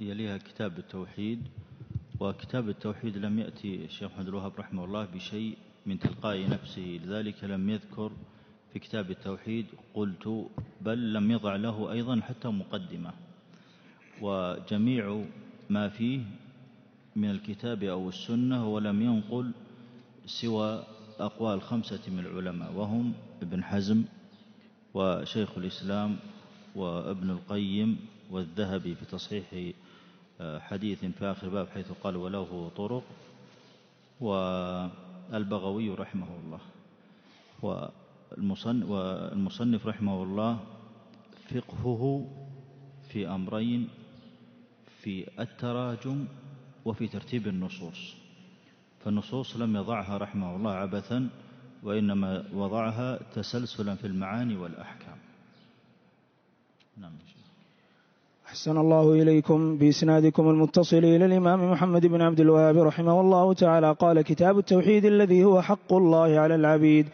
يليها كتاب التوحيد وكتاب التوحيد لم يأتي الشيخ محمد الوهاب رحمه الله بشيء من تلقاء نفسه لذلك لم يذكر في كتاب التوحيد قلت بل لم يضع له أيضا حتى مقدمة. وجميع ما فيه من الكتاب أو السنة ولم ينقل سوى أقوال خمسة من العلماء وهم ابن حزم وشيخ الإسلام وابن القيم والذهبي في تصحيح حديث في آخر باب حيث قال وله طرق والبغوي رحمه الله والمصنف رحمه الله فقهه في أمرين في التراجم وفي ترتيب النصوص. فالنصوص لم يضعها رحمه الله عبثا وإنما وضعها تسلسلا في المعاني والأحكام. نعم. أحسن الله إليكم بإسنادكم المتصل إلى الإمام محمد بن عبد الوهاب رحمه الله تعالى. قال كتاب التوحيد الذي هو حق الله على العبيد.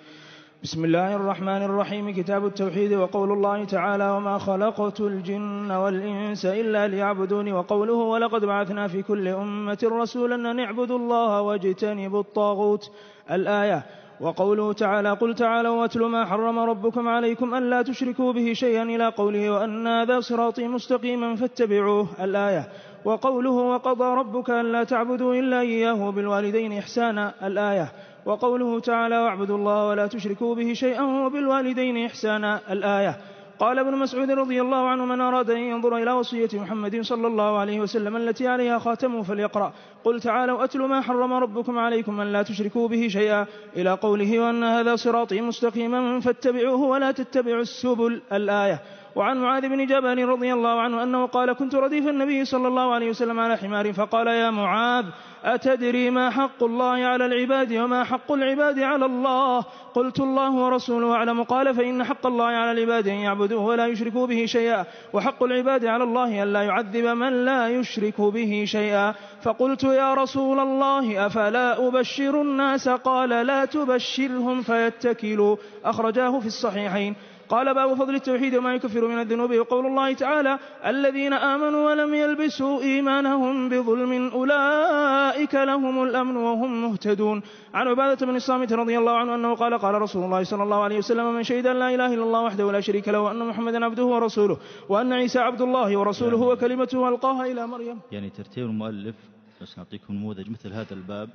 بسم الله الرحمن الرحيم. كتاب التوحيد وقول الله تعالى وما خلقت الجن والإنس إلا ليعبدون وقوله ولقد بعثنا في كل أمة رسولا أن اعبدوا الله واجتنبوا الطاغوت. الآية وقوله تعالى قل تعالوا واتل ما حرم ربكم عليكم ألا تشركوا به شيئا إلى قوله وأن هذا صراطي مستقيما فاتبعوه الآية. وقوله وقضى ربك ألا تعبدوا إلا إياه بالوالدين إحسانا الآية. وقوله تعالى واعبدوا الله ولا تشركوا به شيئا وبالوالدين إحسانا الآية. قال ابن مسعود رضي الله عنه من أراد أن ينظر إلى وصية محمد صلى الله عليه وسلم التي عليها خاتمه فليقرأ. قل تعالوا أتل ما حرم ربكم عليكم أن لا تشركوا به شيئا. إلى قوله وأن هذا صراطي مستقيما فاتبعوه ولا تتبعوا السبل الآية. وعن معاذ بن جبل رضي الله عنه أنه قال كنت رديف النبي صلى الله عليه وسلم على حمار فقال يا معاذ أتدري ما حق الله على العباد وما حق العباد على الله قلت الله ورسوله أعلم قال فإن حق الله على العباد أن يعبدوه ولا يشركوا به شيئا وحق العباد على الله أن لا يعذب من لا يشرك به شيئا فقلت يا رسول الله أفلا أبشر الناس قال لا تبشرهم فيتكلوا أخرجاه في الصحيحين قال باب فضل التوحيد وما يكفر من الذنوب وقول الله تعالى الذين آمنوا ولم يلبسوا إيمانهم بظلم أولئك لهم الأمن وهم مهتدون. عن عبادة بن الصامت رضي الله عنه أنه قال قال رسول الله صلى الله عليه وسلم من شهد أن لا إله إلا الله وحده لا شريك له وأن محمدا عبده ورسوله وأن عيسى عبد الله ورسوله يعني وكلمته ألقاها إلى مريم. يعني ترتيب المؤلف بس نعطيكم نموذج مثل هذا الباب.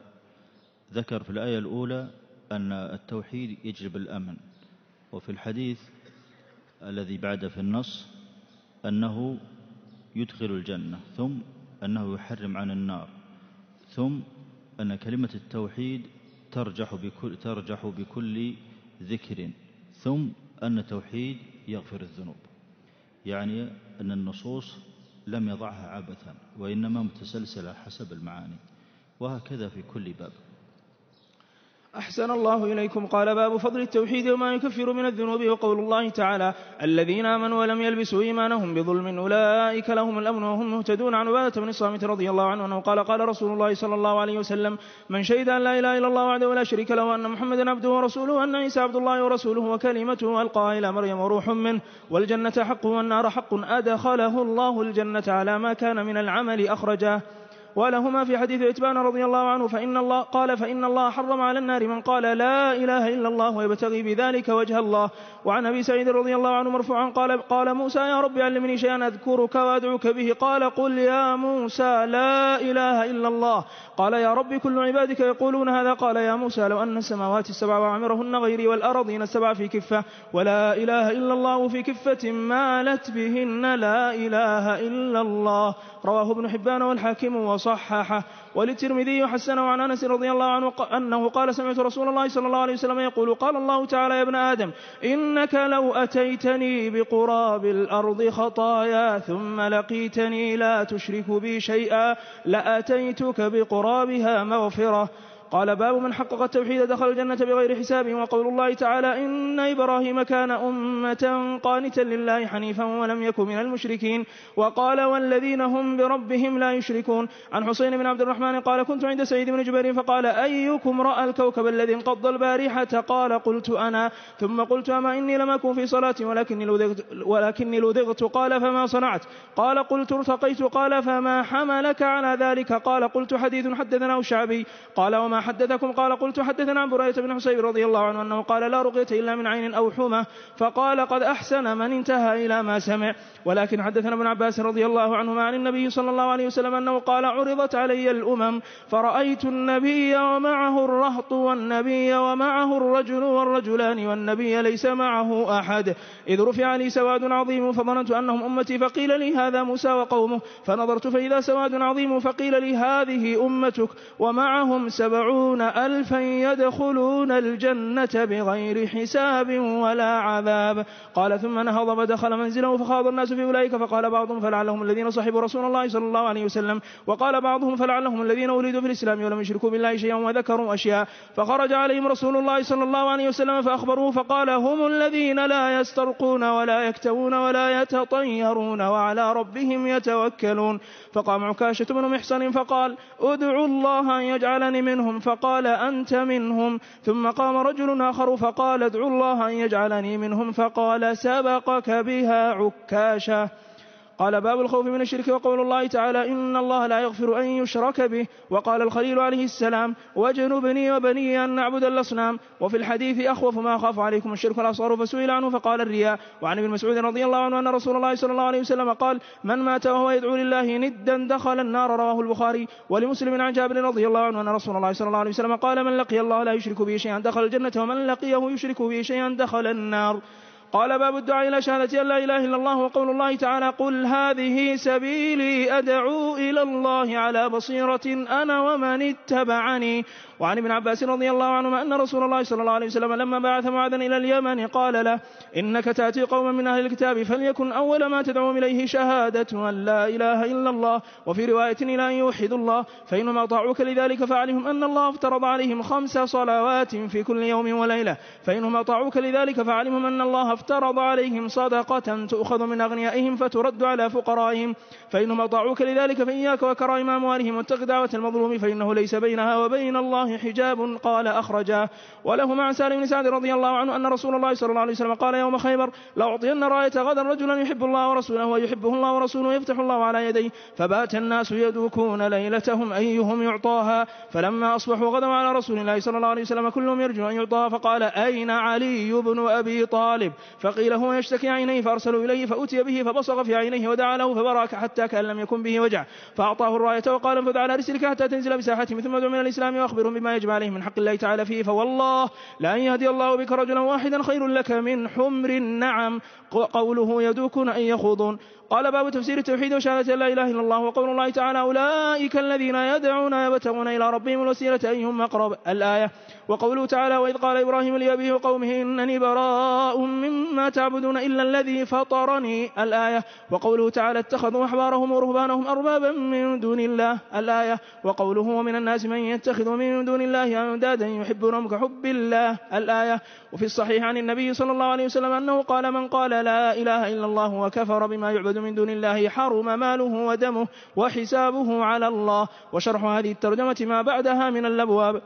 ذكر في الآية الأولى أن التوحيد يجلب الأمن وفي الحديث الذي بعد في النص أنه يدخل الجنة ثم أنه يحرم عن النار ثم أن كلمة التوحيد ترجح بكل, ترجح بكل ذكر ثم أن التوحيد يغفر الذنوب. يعني أن النصوص لم يضعها عبثا وإنما متسلسلة حسب المعاني وهكذا في كل باب. أحسن الله إليكم. قال باب فضل التوحيد وما يكفر من الذنوب وقول الله تعالى الذين آمنوا ولم يلبسوا إيمانهم بظلم أولئك لهم الأمن وهم مهتدون. عن عبادة بن الصامت رضي الله عنه أنه قال قال رسول الله صلى الله عليه وسلم من شهد أن لا إله إلا الله وحده ولا شريك له وأن محمدا عبده ورسوله وأن عيسى عبد الله ورسوله وكلمته ألقاها إلى مريم وروح منه والجنة حق والنار حق أدخله الله الجنة على ما كان من العمل أخرجاه ولهما في حديث عتبان رضي الله عنه فإن الله قال فإن الله حرم على النار من قال لا إله إلا الله ويبتغي بذلك وجه الله. وعن أبي سعيد رضي الله عنه مرفوعا قال قال موسى يا رب علمني شيئا أذكرك وأدعوك به. قال قل يا موسى لا إله إلا الله. قال يا رب كل عبادك يقولون هذا. قال يا موسى لو أن السماوات السبع وعمرهن غيري والأرضين السبع في كفة ولا إله إلا الله في كفة مالت بهن لا إله إلا الله. رواه ابن حبان والحاكم وصححه وللترمذي حسنه عن أنس رضي الله عنه أنه قال سمعت رسول الله صلى الله عليه وسلم يقول قال الله تعالى يا ابن آدم إنك لو أتيتني بقراب الأرض خطايا ثم لقيتني لا تشرك بي شيئا لأتيتك بقرابها مغفرة. قال باب من حقق التوحيد دخل الجنة بغير حساب وقول الله تعالى إن إبراهيم كان أمة قانتا لله حنيفا ولم يكن من المشركين وقال والذين هم بربهم لا يشركون. عن حسين بن عبد الرحمن قال كنت عند سعيد بن جبير فقال أيكم رأى الكوكب الذي انقض البارحة؟ قال قلت أنا. ثم قلت أما إني لم أكن في صلاة ولكني لذغت, ولكني لذغت قال فما صنعت؟ قال قلت ارتقيت. قال فما حملك على ذلك؟ قال قلت حديث حدثنا الشعبي. قال وما حدثكم قال قلت حدثنا عن بريدة بن حسين رضي الله عنه أنه قال لا رقية إلا من عين أو حمى فقال قد أحسن من انتهى إلى ما سمع. ولكن حدثنا ابن عباس رضي الله عنهما عن النبي صلى الله عليه وسلم أنه قال عرضت علي الأمم فرأيت النبي ومعه الرهط والنبي ومعه الرجل والرجلان والنبي ليس معه أحد. إذ رفع لي سواد عظيم فظننت أنهم أمتي فقيل لي هذا موسى وقومه. فنظرت فإذا سواد عظيم فقيل لي هذه أمتك ومعهم سبعون ألفا يدخلون الجنة بغير حساب ولا عذاب. قال ثم نهض فدخل منزله فخاض الناس في أولئك فقال بعضهم فلعلهم الذين صحبوا رسول الله صلى الله عليه وسلم. وقال بعضهم فلعلهم الذين ولدوا في الإسلام ولم يشركوا بالله شيئا وذكروا أشياء. فخرج عليهم رسول الله صلى الله عليه وسلم فأخبروه فقال هم الذين لا يسترقون ولا يكتوون ولا يتطيرون وعلى ربهم يتوكلون. فقام عكاشة بن محصن فقال ادعوا الله أن يجعلني منهم فقال أنت منهم. ثم قام رجل آخر فقال ادعوا الله أن يجعلني منهم. فقال سبقك بها عكاشة. قال باب الخوف من الشرك وقول الله تعالى إن الله لا يغفر أن يشرك به. وقال الخليل عليه السلام واجنبني وبني أن نعبد الأصنام. وفي الحديث أخوف ما أخاف عليكم الشرك الأصغر فسئل عنه فقال الرياء. وعن ابن مسعود رضي الله عنه أن رسول الله صلى الله عليه وسلم قال من مات وهو يدعو لله ندا دخل النار. رواه البخاري ولمسلم عن جابر رضي الله عنه أن رسول الله صلى الله عليه وسلم قال من لقي الله لا يشرك به شيئا دخل الجنة ومن لقيه يشرك به شيئا دخل النار. قال باب الدعاء إلى شهادة أن لا إله إلا الله وقول الله تعالى قل هذه سبيلي أدعو إلى الله على بصيرة أنا ومن اتبعني وعن ابن عباس رضي الله عنهما أن رسول الله صلى الله عليه وسلم لما بعث معاذا إلى اليمن قال له إنك تأتي قوما من أهل الكتاب فليكن أول ما تدعوهم إليه شهادة أن لا إله إلا الله. وفي رواية إلى أن يوحدوا الله فإنما أطاعوك لذلك فاعلهم أن الله افترض عليهم خمس صلوات في كل يوم وليلة. فإنهم أطاعوك لذلك فاعلمهم أن الله افترض عليهم صدقة تؤخذ من أغنيائهم فترد على فقرائهم. فإنهم أطاعوك لذلك فإياك وكرائم أموالهم واتق دعوة المظلوم فإنه ليس بينها وبين الله حجاب. قال أخرجاه وله مع سالم بن سعد رضي الله عنه أن رسول الله صلى الله عليه وسلم قال يوم خيبر لأعطين راية غدا رجلا يحب الله ورسوله ويحبه الله ورسوله يفتح الله على يديه. فبات الناس يدوكون ليلتهم أيهم يعطاها. فلما أصبحوا غدوا على رسول الله صلى الله عليه وسلم كلهم يرجو أن يعطاها فقال أين علي بن أبي طالب؟ فقيل هو يشتكي عينيه فأرسلوا إليه فأتي به فبصق في عينيه ودعا له فبرك حتى كأن لم يكن به وجع. فأعطاه الراية وقال انفذ على رسلك حتى تنزل بساحتهم ثم ادعو من الإسلام وأخبرهم بما يجب عليه من حق الله تعالى فيه. فوالله لأن يهدي الله بك رجلا واحدا خير لك من حمر النعم. قوله يدوكون أن يخوضون. قال باب تفسير التوحيد وشهادة لا إله إلا الله وقول الله تعالى أولئك الذين يدعون يبتغون إلى ربهم الوسيلة أيهم أقرب الآية. وقوله تعالى وإذ قال إبراهيم لأبيه وقومه إنني براء مما تعبدون إلا الذي فطرني الآية. وقوله تعالى اتخذوا أحبارهم ورهبانهم أربابا من دون الله الآية. وقوله ومن الناس من يتخذ من دون الله أندادا يحبونهم كحب الله الآية. وفي الصحيح عن النبي صلى الله عليه وسلم أنه قال من قال لا إله إلا الله وكفر بما يعبد من دون الله حرم ماله ودمه وحسابه على الله. وشرح هذه الترجمة ما بعدها من الأبواب.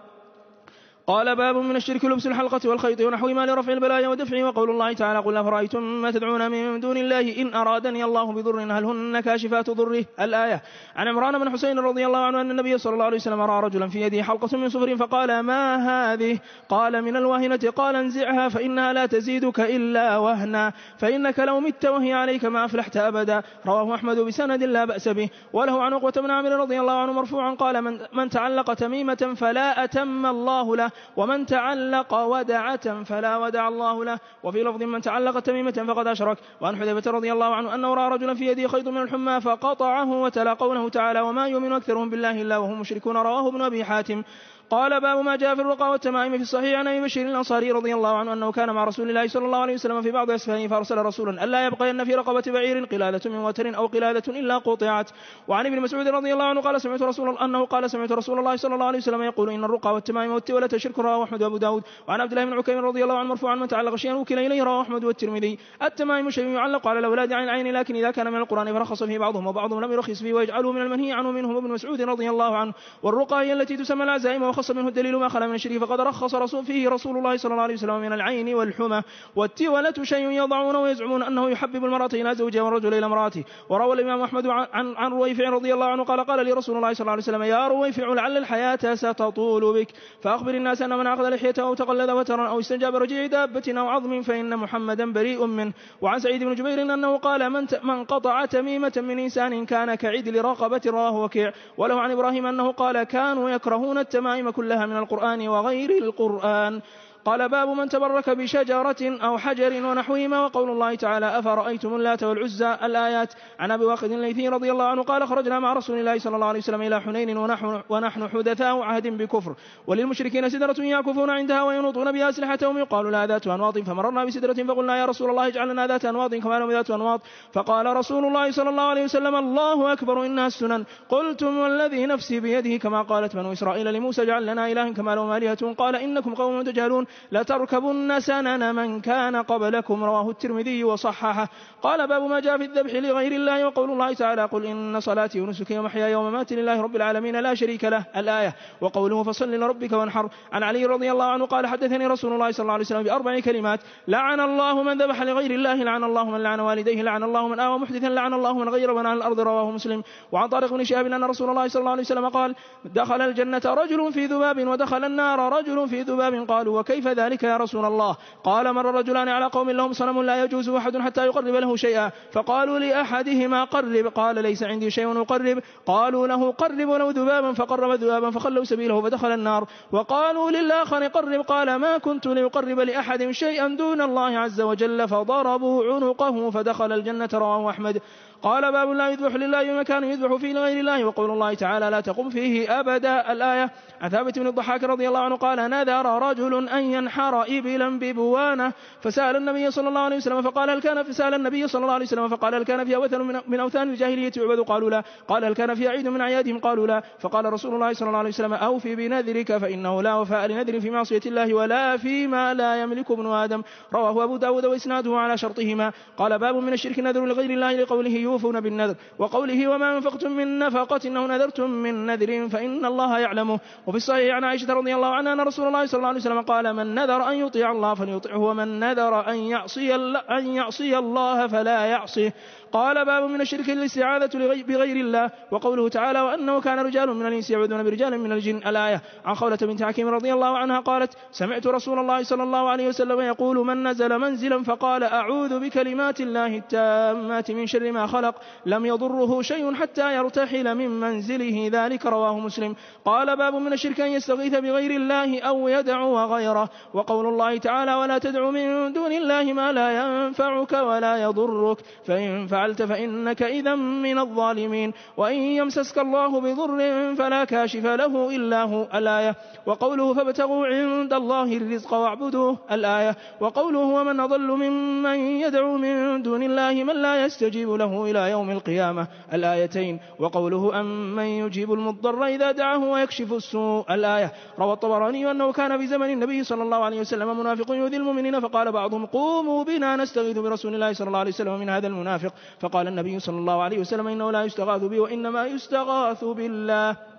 قال باب من الشرك لبس الحلقة والخيط ونحو ما لرفع البلايا ودفعه وقول الله تعالى قل أفرأيتم ما تدعون من دون الله إن أرادني الله بضر هل هن كاشفات ضره؟ الآية. عن عمران بن حسين رضي الله عنه أن النبي صلى الله عليه وسلم رأى رجلا في يده حلقة من صفر فقال ما هذه؟ قال من الواهنة. قال انزعها فإنها لا تزيدك إلا وهنا. فإنك لو مت وهي عليك ما أفلحت أبدا. رواه أحمد بسند لا بأس به. وله عن عقبة بن عامر رضي الله عنه مرفوعا قال من, من تعلق تميمة فلا أتم الله له. ومن تعلق ودعة فلا ودع الله له. وفي لفظ من تعلق تميمة فقد أشرك. وعن حذيفة رضي الله عنه أنه رأى رجلا في يده خيط من الحمى فقطعه وتلا قوله تعالى وما يؤمن أكثرهم بالله إلا وهم مشركون. رواه ابن أبي حاتم. قال باب ما جاء في الرقى والتمائم في الصحيح عن أبي بشير الأنصاري رضي الله عنه أنه كان مع رسول الله صلى الله عليه وسلم في بعض أسفاره فأرسل رسولا ألا يبقين في رقبة بعير قلادة من وتر أو قلادة إلا قطعت. وعن ابن مسعود رضي الله عنه قال سمعت رسول الله أنه قال سمعت رسول الله صلى الله عليه وسلم يقول إن الرقى والتمائم والتولة شرك رواه أحمد وأبو داود. وعن عبد الله بن عكيم رضي الله عنه مرفوعا من تعلق شيئا وكل إليه رواه أحمد والترمذي. التمائم شيء يعلق على الأولاد عن العين لكن إذا كان من القرآن فرخص فيه بعضهم وبعضهم لم يرخص فيه ويجعله من المنهي عنه منهم ابن مسعود رضي الله عنه. والرقى هي التي تسمى العزائم وخص منه الدليل ما خلا من الشريف فقد رخص رسول فيه رسول الله صلى الله عليه وسلم من العين والحمى والتولة شيء يضعونه ويزعمون أنه يحبب المرأة إلى زوجها والرجل إلى امرأته. وروى الإمام أحمد عن عن رويفع رضي الله عنه قال قال لي رسول الله صلى الله عليه وسلم يا رويفع لعل الحياة ستطول بك. فأخبر الناس أن من أخذ لحيته أو تقلد وترا أو استنجاب رجيع دابة أو عظم فإن محمدا بريء منه. وعن سعيد بن جبير أنه قال من من قطع تميمة من إنسان كان كعدل رقبة رواه وكيع وله عن إبراهيم أنه قال كانوا يكرهون التمائم كلها من القرآن وغير القرآن. قال باب من تبرك بشجرة أو حجر ونحوهما وقول الله تعالى أفرأيتم اللات والعزى الآيات عن أبي واقد الليثي رضي الله عنه قال خرجنا مع رسول الله صلى الله عليه وسلم إلى حنين ونحن, ونحن حدثاء عهد بكفر وللمشركين سدرة يعكفون عندها وينوطون بها أسلحتهم يقال لها ذات أنواط فمررنا بسدرة فقلنا يا رسول الله اجعل لنا ذات أنواط كما لهم ذات أنواط فقال رسول الله صلى الله عليه وسلم الله أكبر إنها السنن قلتم والذي نفسي بيده كما قالت بنو إسرائيل لموسى اجعل لنا إلها كما لهم آلهة قال إنكم قوم تجهلون لتركبن سنن من كان قبلكم رواه الترمذي وصححه. قال باب ما جاء في الذبح لغير الله وقول الله تعالى قل إن صلاتي ونسكي ومحياي ومماتي لله رب العالمين لا شريك له الآية. وقوله فصل لربك وانحر. عن علي رضي الله عنه قال حدثني رسول الله صلى الله عليه وسلم بأربع كلمات لعن الله من ذبح لغير الله لعن الله من لعن والديه لعن الله من آوى محدثا لعن الله من غير من على الأرض رواه مسلم. وعن طارق بن شهاب أن رسول الله صلى الله عليه وسلم قال دخل الجنة رجل في ذباب ودخل النار رجل في ذباب قالوا وكيف ذلك يا رسول الله؟ قال مر رجلان على قوم لهم صنم لا يجوز أحد حتى يقرب له شيئا. فقالوا لأحدهما قرب. قال ليس عندي شيء أقرب. قالوا له قرب ولو ذبابا. فقرب ذبابا فخلوا سبيله فدخل النار. وقالوا للآخر قرب. قال ما كنت لأقرب لأحد شيئا دون الله عز وجل. فضربوا عنقه فدخل الجنة. رواه أحمد. قال باب لا يذبح لله بمكان يذبح فيه لغير الله وقول الله تعالى لا تقم فيه أبدا. الآية عن ثابت بن الضحاك رضي الله عنه قال نذر رجل أن ينحر إبلا ببوانة فسأل النبي صلى الله عليه وسلم فقال هل كان فسأل النبي صلى الله عليه وسلم فقال هل كان فيها وثن من؟ أوثان الجاهلية يعبد؟ قالوا لا. قال هل كان فيها عيد من أعيادهم؟ قالوا لا. فقال رسول الله صلى الله عليه وسلم أوفي بنذرك فإنه لا وفاء لنذر في معصية الله ولا فيما لا يملك ابن آدم. رواه أبو داود وإسناده على شرطهما. قال باب من الشرك نذر لغير الله لقوله يوفون بالنذر. وقوله وما أنفقتم من نفقة إنه نذرتم من نذر فإن الله يعلمه وفي الصحيح عن عائشة رضي الله عنها أن رسول الله صلى الله عليه وسلم قال من نذر أن يطيع الله فليطعه ومن نذر أن يعصي, أن يعصي الله فلا يعصيه. قال باب من الشرك الاستعاذة بغير الله وقوله تعالى وأنه كان رجال من الإنس يعوذون برجال من الجن. الآية عن خولة بنت حكيم رضي الله عنها قالت سمعت رسول الله صلى الله عليه وسلم يقول من نزل منزلا فقال أعوذ بكلمات الله التامات من شر ما خلق لم يضره شيء حتى يرتحل من منزله. ذلك رواه مسلم. قال باب من الشرك أن يستغيث بغير الله أو يدعو غيره وقول الله تعالى ولا تدع من دون الله ما لا ينفعك ولا يضرك فإن فعلت فإنك إذا من الظالمين. وإن يمسسك الله بضر فلا كاشف له إلا هو. الآية. وقوله فابتغوا عند الله الرزق واعبدوه. الآية. وقوله ومن أضل ممن يدعو من دون الله من لا يستجيب له إلى يوم القيامة. الآيتين. وقوله أمن يجيب المضطر إذا دعاه ويكشف السوء. الآية. روى الطبراني أنه كان في زمن النبي صلى الله عليه وسلم منافق يؤذي المؤمنين فقال بعضهم قوموا بنا نستغيث برسول الله صلى الله عليه وسلم من هذا المنافق. فقال النبي صلى الله عليه وسلم إنه لا يستغاث بي وإنما يستغاث بالله.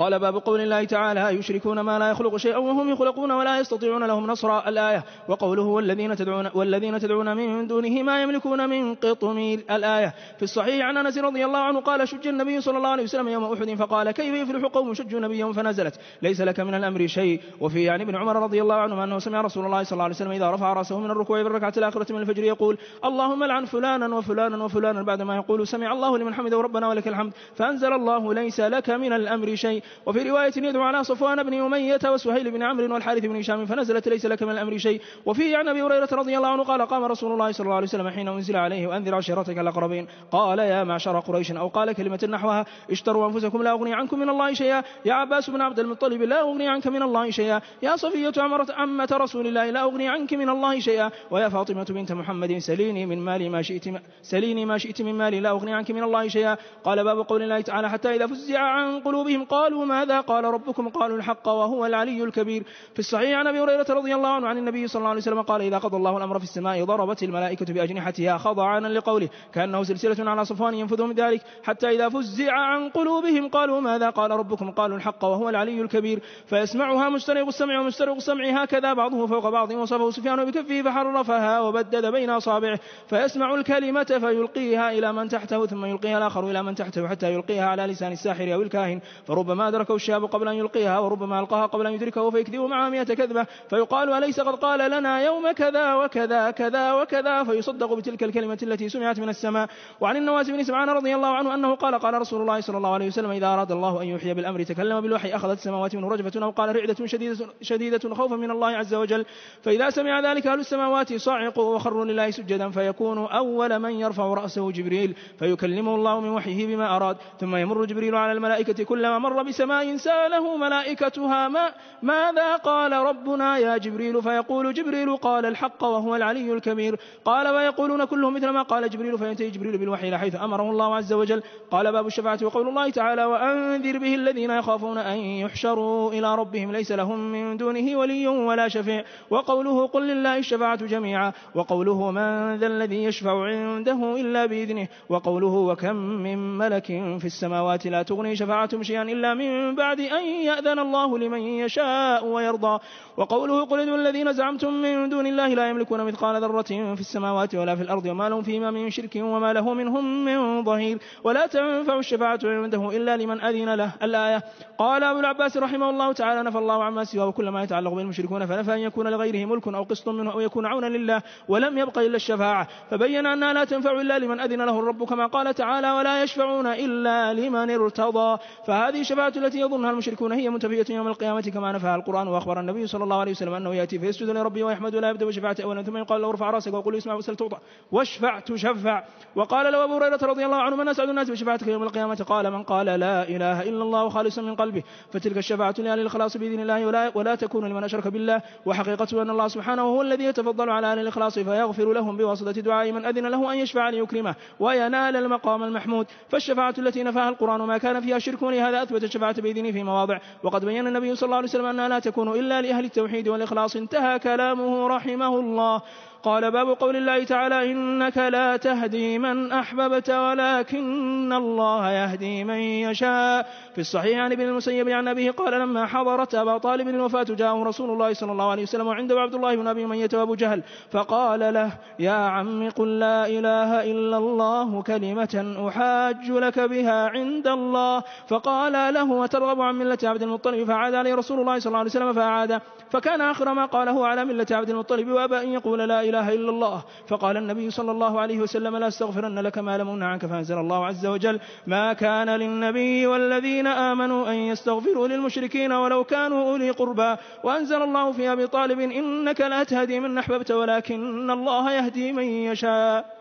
قال باب قول الله تعالى يشركون ما لا يخلق شيئا وهم يخلقون ولا يستطيعون لهم نصرا. الآية وقوله والذين تدعون, والذين تدعون من دونه ما يملكون من قطمير الآية في الصحيح عن أنس رضي الله عنه قال شج النبي صلى الله عليه وسلم يوم أحد فقال كيف يفلح قوم شجوا نبيهم فنزلت؟ ليس لك من الأمر شيء. وفي عن ابن عمر رضي الله عنه أنه سمع رسول الله صلى الله عليه وسلم إذا رفع رأسه من الركوع بالركعة الآخرة من الفجر يقول اللهم لعن فلانا وفلانا وفلانا. بعدما يقول سمع الله لمن حمده ربنا ولك الحمد فأنزل الله ليس لك من الأمر شيء. وفي رواية يدعو على صفوان بن أمية وسهيل بن عمرو والحارث بن هشام فنزلت ليس لك من الأمر شيء. وفيه عن أبي هريرة رضي الله عنه قال قام رسول الله صلى الله عليه وسلم حين أنزل عليه وأنذر عشيرتك الأقربين. قال يا معشر قريش أو قال كلمة نحوها اشتروا أنفسكم لا أغني عنكم من الله شيئا. يا عباس بن عبد المطلب لا أغني عنك من الله شيئا. يا صفية عمة رسول الله لا أغني عنك من الله شيئا. ويا فاطمة بنت محمد سليني من مالي ما شئت سليني ما شئت من مالي لا أغني عنك من الله شيئا. قال باب قول الله تعالى حتى إذا فزع عن قلوبهم قالوا ماذا؟ قال ربكم قالوا الحق وهو العلي الكبير. في الصحيح عن أبي هريرة رضي الله عنه عن النبي صلى الله عليه وسلم قال إذا قضى الله الأمر في السماء ضربت الملائكة بأجنحتها خضعانا لقوله كأنه سلسلة على صفوان ينفذ من ذلك. حتى إذا فزع عن قلوبهم قالوا ماذا؟ قال ربكم قالوا الحق وهو العلي الكبير. فيسمعها مسترق السمع ومسترق السمع. هكذا بعضه فوق بعض. وصفه سفيان بكفه فحرفها وبدد بين أصابعه. فيسمع الكلمة فيلقيها إلى من تحته ثم يلقيها الآخر إلى من تحته حتى يلقيها على لسان الساحر أو الكاهن. فربما أدركه الشاب قبل أن يلقيها وربما ألقاها قبل أن يدركه فيكذب معها مئة كذبة فيقال أليس قد قال لنا يوم كذا وكذا كذا وكذا؟ فيصدق بتلك الكلمة التي سمعت من السماء. وعن النواس بن سمعان رضي الله عنه أنه قال قال رسول الله صلى الله عليه وسلم إذا أراد الله أن يحيي بالأمر تكلم بالوحي أخذت السماوات منه رجفة أو قال رعدة شديدة, شديدة خوفا من الله عز وجل. فإذا سمع ذلك أهل السماوات صعقوا وخروا لله سجدا فيكون أول من يرفع رأسه جبريل فيكلمه الله من وحيه بما أراد. ثم يمر جبريل على الملائكة كلما مر بسماء ساله ملائكتها ما ماذا قال ربنا يا جبريل؟ فيقول جبريل قال الحق وهو العلي الكبير. قال ويقولون كلهم مثل ما قال جبريل فينتهي جبريل بالوحي حيث أمره الله عز وجل. قال باب الشفاعة وقول الله تعالى وأنذر به الذين يخافون أن يحشروا إلى ربهم ليس لهم من دونه ولي ولا شفيع. وقوله قل لله الشفاعة جميعا. وقوله من ذا الذي يشفع عنده إلا بإذنه. وقوله وكم من ملك في السماوات لا تغني شفاعتهم شيئا إلا من بعد أن يأذن الله لمن يشاء ويرضى. وقوله قل ادعوا الذين زعمتم من دون الله لا يملكون مثقال ذرة في السماوات ولا في الأرض وما لهم فيما من شرك وما له منهم من ظهير. ولا تنفع الشفاعة عنده إلا لمن أذن له. الآية قال أبو العباس رحمه الله تعالى نفى الله عما سواه وكل ما يتعلق بالمشركون فنفى أن يكون لغيره ملك أو قسط منه أو يكون عونا لله ولم يبق إلا الشفاعة. فبين أنها لا تنفع إلا لمن أذن له الرب كما قال تعالى ولا يشفعون إلا لمن ارتضى. فهذه الشفاعة التي يظنها المشركون هي منتفية يوم القيامة كما نفاها القرآن وأخبر النبي صلى الله عليه وسلم أنه يأتي فيسجد لربه ويحمد ولا يبدأ بشفاعة أولا ثم يقال له أرفع رأسك وقل اسمع وسل تعطى واشفع تشفع. وقال له أبو هريرة رضي الله عنه من أسعد الناس بشفاعتك يوم القيامة؟ قال من قال لا إله إلا الله خالصا من قلبه. فتلك الشفاعة لأهل الإخلاص بإذن الله ولا, ولا تكون لمن أشرك بالله. وحقيقته أن الله سبحانه هو الذي يتفضل على أهل الإخلاص فيغفر لهم بواسطة دعاء من أذن له أن يشفع ليكرمه وينال المقام المحمود. فالشفاعة التي نفاها القرآن ما كان فيها شرك ولهذا أثبت الشفاعة بإذنه في مواضع. وقد بين النبي صلى الله عليه وسلم أنها لا تكون إلا لأهل التوحيد والإخلاص انتهى كلامه رحمه الله. قال باب قول الله تعالى إنك لا تهدي من أحببت ولكن الله يهدي من يشاء. في الصحيح عن ابن المسيب عن أبيه قال لما حضرت أبا طالب الوفاة جاءه رسول الله صلى الله عليه وسلم وعنده عبد الله بن أبي أمية وأبو جهل فقال له يا عم قل لا إله إلا الله كلمة أحاج لك بها عند الله. فقال له وترغب عن ملة عبد المطلب فعاد عليه رسول الله صلى الله عليه وسلم فأعاد. فكان آخر ما قاله على ملة عبد المطلب وأبى أن يقول لا إله إلا الله. فقال النبي صلى الله عليه وسلم لا أستغفرن لك ما لم عنك فأنزل الله عز وجل ما كان للنبي والذين آمنوا أن يستغفروا للمشركين ولو كانوا أولي قربى. وأنزل الله في أبي طالب إنك لا تهدي من أحببت ولكن الله يهدي من يشاء.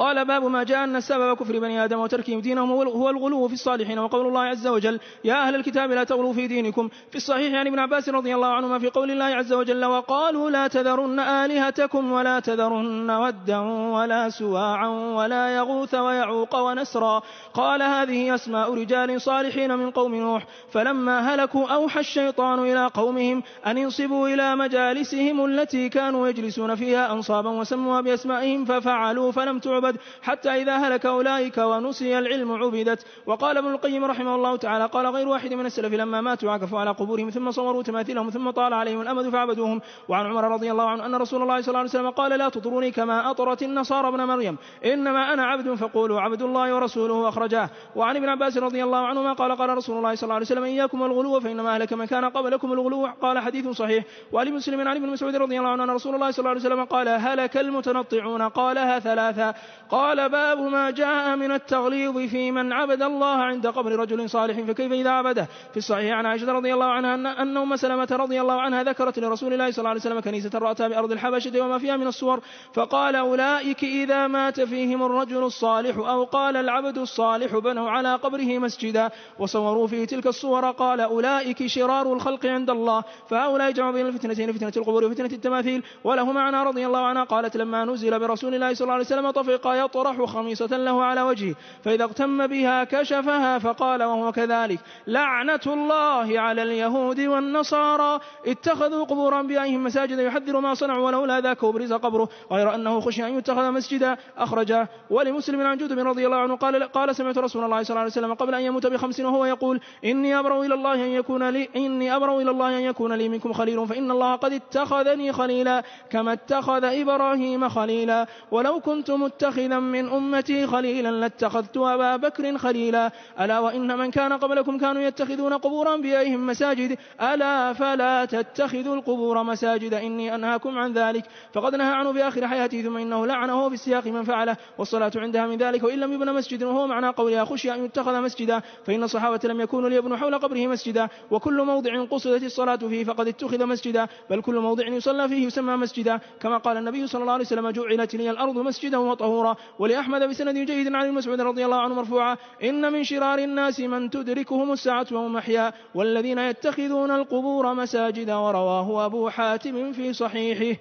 قال باب ما جاء أن السبب كفر بني آدم وتركهم دينهم هو الغلو في الصالحين وقول الله عز وجل يا أهل الكتاب لا تغلوا في دينكم. في الصحيح عن ابن عباس رضي الله عنهما في قول الله عز وجل وقالوا لا تذرن آلهتكم ولا تذرن ودا ولا سواعا ولا يغوث ويعوق ونسرا. قال هذه أسماء رجال صالحين من قوم نوح. فلما هلكوا أوحى الشيطان إلى قومهم أن انصبوا إلى مجالسهم التي كانوا يجلسون فيها أنصابا وسموها بأسمائهم ففعلوا فلم تعبد حتى إذا هلك أولئك ونسي العلم عبدت. وقال ابن القيم رحمه الله تعالى قال غير واحد من السلف لما ماتوا عكفوا على قبورهم ثم صوروا تماثيلهم ثم طال عليهم الأمد فعبدوهم. وعن عمر رضي الله عنه أن رسول الله صلى الله عليه وسلم قال لا تطروني كما أطرت النصارى ابن مريم. إنما أنا عبد فقولوا عبد الله ورسوله أخرجاه. وعن ابن عباس رضي الله عنهما قال قال رسول الله صلى الله عليه وسلم إياكم والغلو فإنما أهلك من كان قبلكم الغلو. قال حديث صحيح. وعن مسلم عن ابن مسعود رضي الله عنه أن رسول الله صلى الله عليه وسلم قال هلك المتنطعون. قالها ثلاثا قال باب ما جاء من التغليظ في من عبد الله عند قبر رجل صالح فكيف إذا عبده؟ في الصحيح عن عائشة رضي الله عنها أن, أم سلمة رضي الله عنها ذكرت لرسول الله صلى الله عليه وسلم كنيسة رأتها بأرض الحبشة وما فيها من الصور فقال أولئك إذا مات فيهم الرجل الصالح أو قال العبد الصالح بنوا على قبره مسجدا. وصوروا فيه تلك الصور قال أولئك شرار الخلق عند الله. فهؤلاء جمعوا بين الفتنتين فتنة القبور وفتنة التماثيل. وله معنا رضي الله عنها قالت لما نزل برسول الله صلى الله عليه وسلم طفق يطرح خميصة له على وجهه فإذا اغتم بها كشفها فقال وهو كذلك لعنة الله على اليهود والنصارى اتخذوا قبور أنبيائهم مساجد يحذر ما صنعوا ولولا ذاك أبرز قبره غير أنه خشي أن يتخذ مسجدا. أخرجه ولمسلم عن جود رضي الله عنه قال قال سمعت رسول الله صلى الله عليه وسلم قبل أن يموت بخمس وهو يقول إني أبرأ إلى الله أن يكون لي إني أبرأ إلى الله أن يكون لي منكم خليل فإن الله قد اتخذني خليلا كما اتخذ إبراهيم خليلا. ولو كنت من أمتي خليلا لاتخذت أبا بكر خليلا. ألا وإن من كان قبلكم كانوا يتخذون قبور أنبيائهم مساجد. ألا فلا تتخذوا القبور مساجد. إني أنهاكم عن ذلك. فقد نهى عنه في آخر حياته ثم إنه لعنه في السياق من فعله. والصلاة عندها من ذلك وإن لم يبن مسجد وهو معنى قولها خشي أن يتخذ مسجدا فإن الصحابة لم يكونوا ليبنوا حول قبره مسجدا. وكل موضع قصدت الصلاة فيه فقد اتخذ مسجدا بل كل موضع يصلى فيه يسمى مسجدا. كما قال النبي صلى الله عليه وسلم جعلت لي الأرض مسجدا وطهورا. ولأحمد بسند جيد عن المسعود رضي الله عنه مرفوعا إن من شرار الناس من تدركهم الساعة وهم أحياء والذين يتخذون القبور مساجدا ورواه أبو حاتم في صحيحه.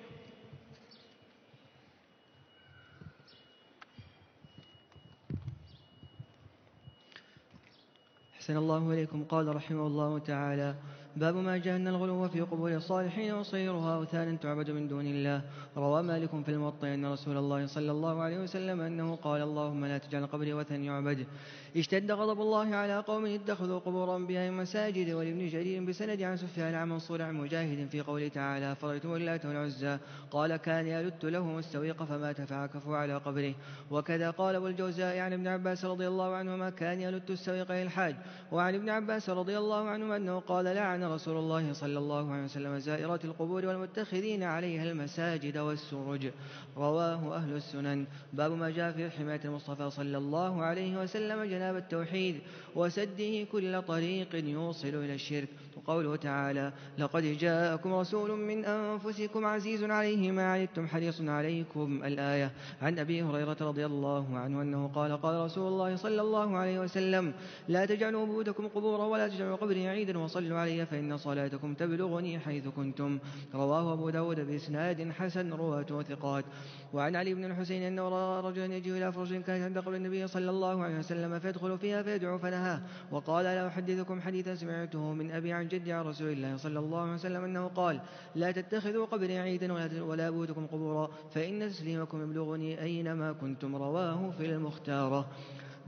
أحسن الله إليكم. قال رحمه الله تعالى باب ما جاء أن الغلو في قبور الصالحين وصيرها أوثانا تعبد من دون الله. روى مالك في الموطأ أن رسول الله صلى الله عليه وسلم أنه قال اللهم لا تجعل قبري وثن يعبد. اشتد غضب الله على قوم اتخذوا قبور أنبيائهم مساجد ولابن جرير بسند عن سفيان عن منصور عن مجاهد في قوله تعالى فرأيتم اللات والعزى قال كان يلت لهم السويق فمات فعكفوا على قبره. وكذا قال أبو الجوزاء عن ابن عباس رضي الله عنهما كان يلت السويق الحاج. وعن ابن عباس رضي الله عنهما أنه قال لعن رسول الله صلى الله عليه وسلم زائرات القبور والمتخذين عليها المساجد والسرج. رواه أهل السنن. باب ما جاء في حماية المصطفى صلى الله عليه وسلم جناب التوحيد وسده كل طريق يوصل إلى الشرك. وقوله تعالى لقد جاءكم رسول من أنفسكم عزيز عليه ما عنتم حريص عليكم الآية عن أبي هريرة رضي الله عنه أنه قال قال رسول الله صلى الله عليه وسلم لا تجعلوا بيوتكم قبورا ولا تجعلوا قبري عيدا وصلوا علي فإن صلاتكم تبلغني حيث كنتم رواه أبو داود بإسناد حسن رواة ثقات وعن علي بن الحسين أنه رأى رجلا يجي إلى فرج كانت عند قبر النبي صلى الله عليه وسلم فيدخل فيها فيدعو فنهاه وقال لا أحدثكم حديثا سمعته من أبي عن عن رسول الله صلى الله عليه وسلم أنه قال لا تتخذوا قبري عيدا ولا, ولا بيوتكم قبورا فإن تسليمكم يبلغني أينما كنتم رواه في المختارة.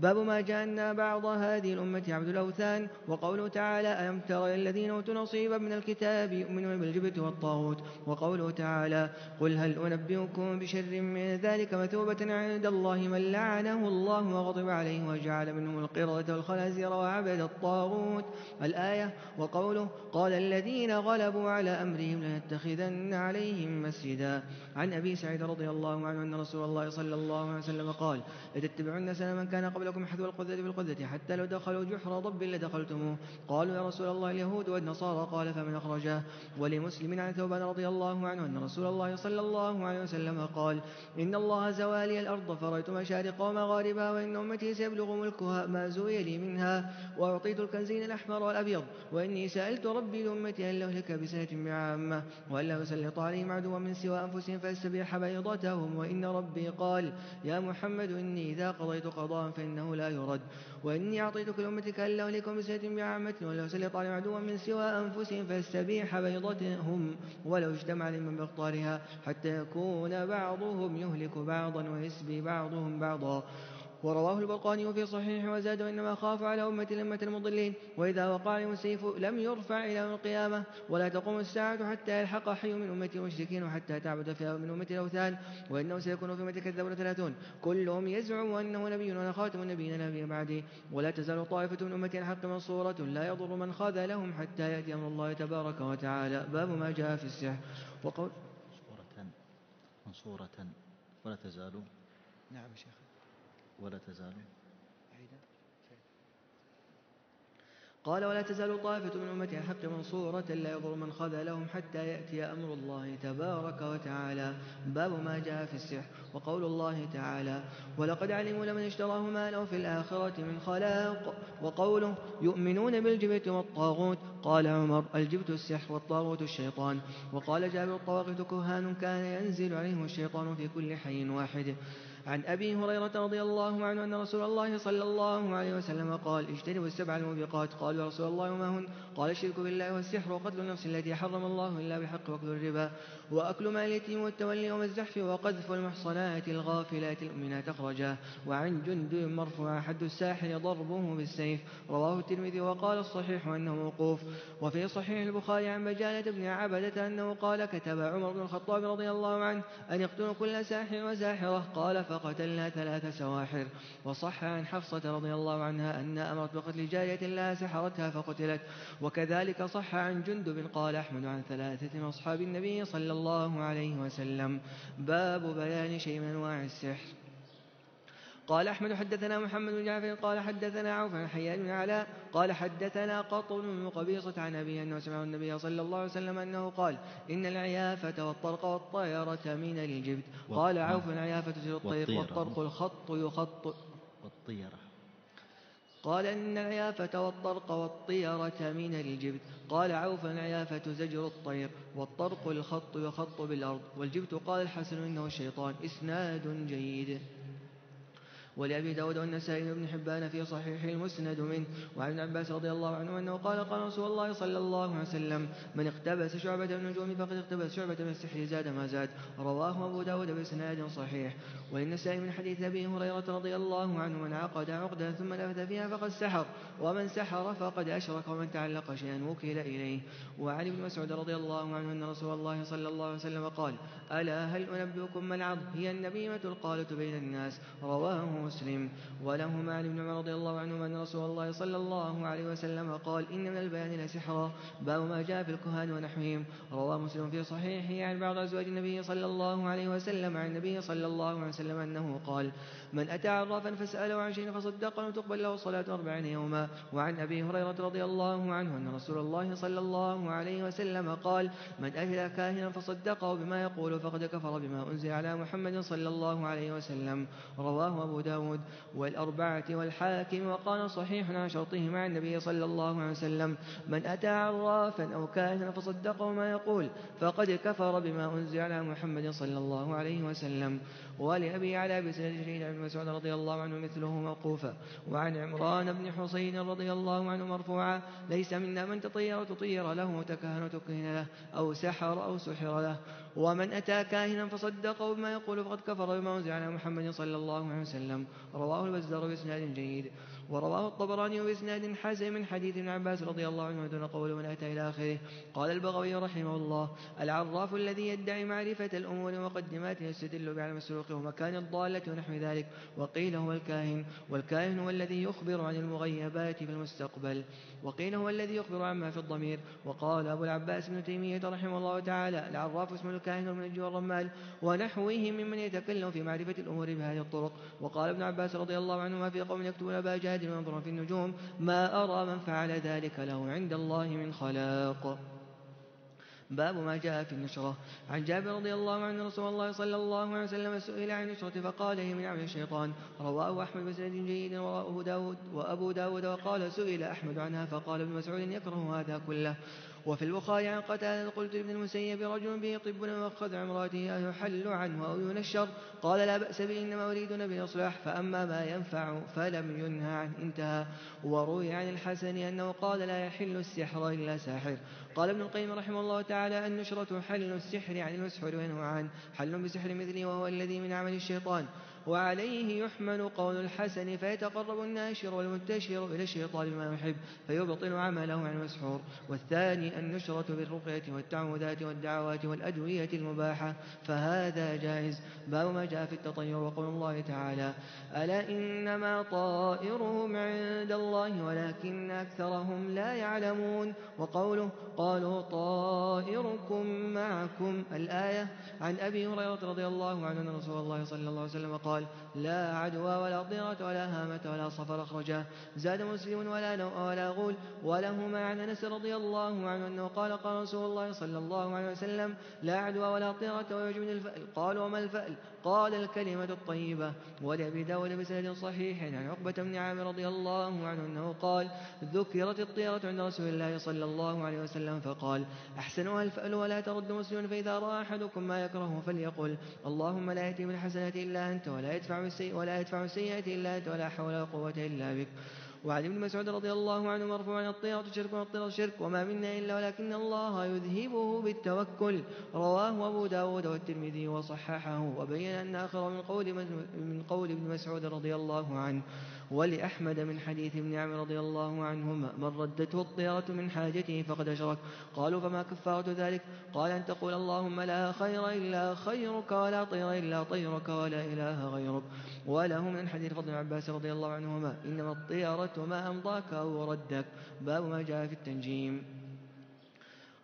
باب ما جاء أن بعض هذه الأمة عبد الأوثان وقوله تعالى ألم تر الذين أوتوا نصيبا من الكتاب يؤمنون بالجبت والطاغوت وقوله تعالى قل هل أنبئكم بشر من ذلك مثوبة عند الله من لعنه الله وغضب عليه وجعل منهم القردة والخنازير وعبد الطاغوت الآية وقوله قال الذين غلبوا على أمرهم لنتخذن عليهم مسجدا. عن أبي سعيد رضي الله عنه أن رسول الله صلى الله عليه وسلم قال لتتبعن سنة من كان قبل لكم حذو القذة بالقذة حتى لو دخلوا جحر ضب لدخلتموه. قالوا يا رسول الله اليهود والنصارى. قال فمن أخرجه؟ ولمسلم عن ثوبان رضي الله عنه أن رسول الله صلى الله عليه وسلم قال إن الله زوالي الأرض فرأيت مشارق ومغاربها وإن أمتي سيبلغ ملكها ما زوي لي منها وأعطيت الكنزين الأحمر والأبيض وإني سألت ربي لأمتي أن أهلك بسنة بعامة وألا يسلط عليهم عدوا من سوى أنفسهم فيستبيح بيضتهم وإن ربي قال يا محمد إني إذا قضيت قضاء فإن فإنه لا يرد. وإني أعطيتك لأمتك ألا أهلكم بسنة بعامة ولو سلط عليهم عدوا من سوى أنفسهم فاستبيح بيضتهم ولو اجتمع لمن بأخطارها حتى يكون بعضهم يهلك بعضا ويسبي بعضهم بعضا. ورواه البرقاني في صحيح وزاد وإنما خاف على أمة الأمة المضلين وإذا وقع عليهم السيف لم يرفع إلى يوم القيامة ولا تقوم الساعة حتى يلحق حي من أمة المشركين وحتى تعبد فيها من أمة الأوثان وإنه سيكون في أمة كذابون ثلاثون كلهم يزعم أنه نبي وأنا خاتم النبيين نبي بعدي ولا تزال طائفة من أمة الحق منصورة لا يضر من خذلهم حتى يأتي أمر الله تبارك وتعالى. باب ما جاء في السحر. وقول منصورة. منصورة. ولا تزال نعم شيخ. ولا تزال؟ قال ولا تزال طائفة من أمتي الحق منصورة لا يضر من خذلهم حتى يأتي أمر الله تبارك وتعالى. باب ما جاء في السحر وقول الله تعالى ولقد علموا لمن اشتراه ما له في الآخرة من خلاق وقوله يؤمنون بالجبت والطاغوت قال عمر الجبت السحر والطاغوت الشيطان وقال جابر الطواغيت كهان كان ينزل عليهم الشيطان في كل حي واحد عن أبي هريرة رضي الله عنه أن رسول الله صلى الله عليه وسلم قال اجتنبوا السبع الموبقات. قالوا يا رسول الله وما هن؟ قال الشرك بالله والسحر وقتل النفس التي حرم الله إلا بالحق وأكل الربا وأكل مال اليتيم والتولي والزحف وقذف المحصنات الغافلات المؤمنات أخرجاه وعن جند مرفوع حد الساحر ضربه بالسيف. رواه الترمذي وقال الصحيح أنه موقوف. وفي صحيح البخاري عن بجالة بن عبدة أنه قال كتب عمر بن الخطاب رضي الله عنه أن يقتلوا كل ساحر وساحرة. قال فقتلنا ثلاث سواحر. وصح عن حفصة رضي الله عنها أن أمرت بقتل جارية لها سحرتها فقتلت. وكذلك صح عن جندب قال أحمد عن ثلاثة من أصحاب النبي صلى الله عليه وسلم. باب بيان شيء من أنواع السحر. قال أحمد حدثنا محمد بن جعفر قال حدثنا عوف عن حيان بن علاء قال حدثنا قطن بن قبيصة عن أبيه أنه سمع النبي صلى الله عليه وسلم أنه قال إن العيافة والطرق والطيرة من الجبت. قال عوف العيافة تزيل الطير والطرق الخط يخط. والطيرة. قال إن العيافة والطرق والطيرة من الجبت. قال عوف العيافة زجر الطير والطرق الخط يخط بالأرض. والجبت قال الحسن إنه الشيطان. إسناد جيد. ولأبي داود والنسائي بن حبان في صحيح المسند منه. وعن عباس رضي الله عنه أنه قال قال رسول الله صلى الله عليه وسلم من اقتبس شعبة من النجوم فقد اقتبس شعبة من السحر زاد ما زاد رواه أبو داود بإسناد صحيح. وللنسائي من حديث أبي هريرة رضي الله عنه من عقد عقدة ثم نفث فيها فقد سحر ومن سحر فقد أشرك ومن تعلق شيئا وكل إليه وعن ابن مسعود رضي الله عنه أن رسول الله صلى الله عليه وسلم قال ألا هل أنبئكم ما العظ هي النميمة القالة بين الناس رواه مسلم. ولهما عن ابن عمر رضي الله عنهما أن رسول الله صلى الله عليه وسلم قال إن من البيان لسحرا باب ما جاء في الكهان ونحوهم. رواه مسلم في صحيحه عن بعض أزواج النبي صلى الله عليه وسلم عن النبي صلى الله عليه وسلم أنه قال من أتى عرافا فسأله عن شيء فصدقه تقبل له صلاة أربعين يوما وعن أبي هريرة رضي الله عنه أن رسول الله صلى الله عليه وسلم قال من أتى كاهنا فصدقه بما يقول فقد كفر بما أنزل على محمد صلى الله عليه وسلم. رواه أبو داود والأربعة والحاكم وقال صحيح عن شرطه مع النبي صلى الله عليه وسلم من أتى عرافا أو كاهنا فصدقه ما يقول فقد كفر بما أنزل على محمد صلى الله عليه وسلم. ولأبي على بسند شهيد بن مسعود رضي الله عنه مثله موقوفا. وعن عمران بن حسين رضي الله عنه مرفوعا. ليس منا من تطير تطير له وتكهن تكهن له أو سحر أو سحر له. ومن أتى كاهنا فصدقه بما يقول فقد كفر بما أنزل على محمد صلى الله عليه وسلم. رواه البزار بإسناد جيد. ورواه الطبراني بإسناد حسن من حديث ابن عباس رضي الله عنه دون قول من أتى إلى آخره. قال البغوي رحمه الله العراف الذي يدعي معرفة الأمور ومقدماتها يستدل بعلم السلوك ومكان الضالة ونحو ذلك. وقيل هو الكاهن. والكاهن هو الذي يخبر عن المغيبات في المستقبل. وقيل هو الذي يخبر عما في الضمير. وقال أبو العباس ابن تيمية رحمه الله تعالى العراف اسم الكاهن والمنجي والرمال ونحوهم ممن يتكلم في معرفة الأمور بهذه الطرق. وقال ابن عباس رضي الله عنهما في قوم يكتبون أبا جاد وينظرون في النجوم ما أرى من فعل ذلك له عند الله من خلاق. باب ما جاء في النشرة. عن جابر رضي الله عنه رسول الله صلى الله عليه وسلم سئل عن النشرة فقال هي من عمل الشيطان. رواه أحمد بسند جيد ورواه داود وأبو داود وقال سئل أحمد عنها فقال ابن مسعود يكره هذا كله. وفي البخاري عن قتادة قلت لابن المسيب رجل به طب وأخذ عمراته أيحل عنه أو ينشر؟ قال لا بأس به إنما أريدنا بالإصلاح فأما ما ينفع فلم ينهى عنه انتهى. وروي عن الحسن أنه قال لا يحل السحر إلا ساحر. قال ابن القيم رحمه الله تعالى النشرة حل السحر عن المسحر وينهى عنه. حل بسحر مثلي وهو الذي من عمل الشيطان. وعليه يحمل قول الحسن فيتقرب الناشر والمنتشر إلى الشيطان بما يحب فيبطل عمله عن المسحور. والثاني النشرة بالرقية والتعوذات والدعوات والأدوية المباحة فهذا جائز. باب ما جاء في التطير وقول الله تعالى ألا إنما طائرهم عند الله ولكن أكثرهم لا يعلمون؟ وقوله قالوا طائركم معكم. الآية عن أبي هريرة رضي الله عنه أن رسول الله صلى الله عليه وسلم قال لا عدوى ولا طيرة ولا هامة ولا صفر أخرجه. زاد مسلم ولا نوء ولا غول. ولهما عن أنس رضي الله عنه أنه قال قال رسول الله صلى الله عليه وسلم لا عدوى ولا طيرة ويعجبني الفأل. قال وما الفأل؟ قال الكلمة الطيبة ولأبي داود بسند صحيح عن عقبة بن عامر رضي الله عنه أنه قال ذكرت الطيرة عند رسول الله صلى الله عليه وسلم فقال أحسنها الفأل ولا ترد مسلم فإذا رأى أحدكم ما يكره فليقل اللهم لا يأتي بالحسنة إلا أنت ولا يدفع السيئة إلا أنت ولا حول ولا قوة إلا بك وعن ابن مسعود رضي الله عنه مرفوعا الطيرة شرك والطيرة شرك وما منا إلا ولكن الله يذهبه بالتوكل. رواه أبو داود والترمذي وصححه وبين أن آخر من قول من قول ابن مسعود رضي الله عنه. ولأحمد من حديث ابن عمر رضي الله عنهما من ردته الطيرة من حاجته فقد أشرك. قالوا فما كفارة ذلك؟ قال أن تقول اللهم لا خير إلا خيرك ولا طير إلا طيرك ولا إله غيرك. وله من حديث فضل عباس رضي الله عنهما إنما الطيرة ما أمضاك أو ردك. باب ما جاء في التنجيم.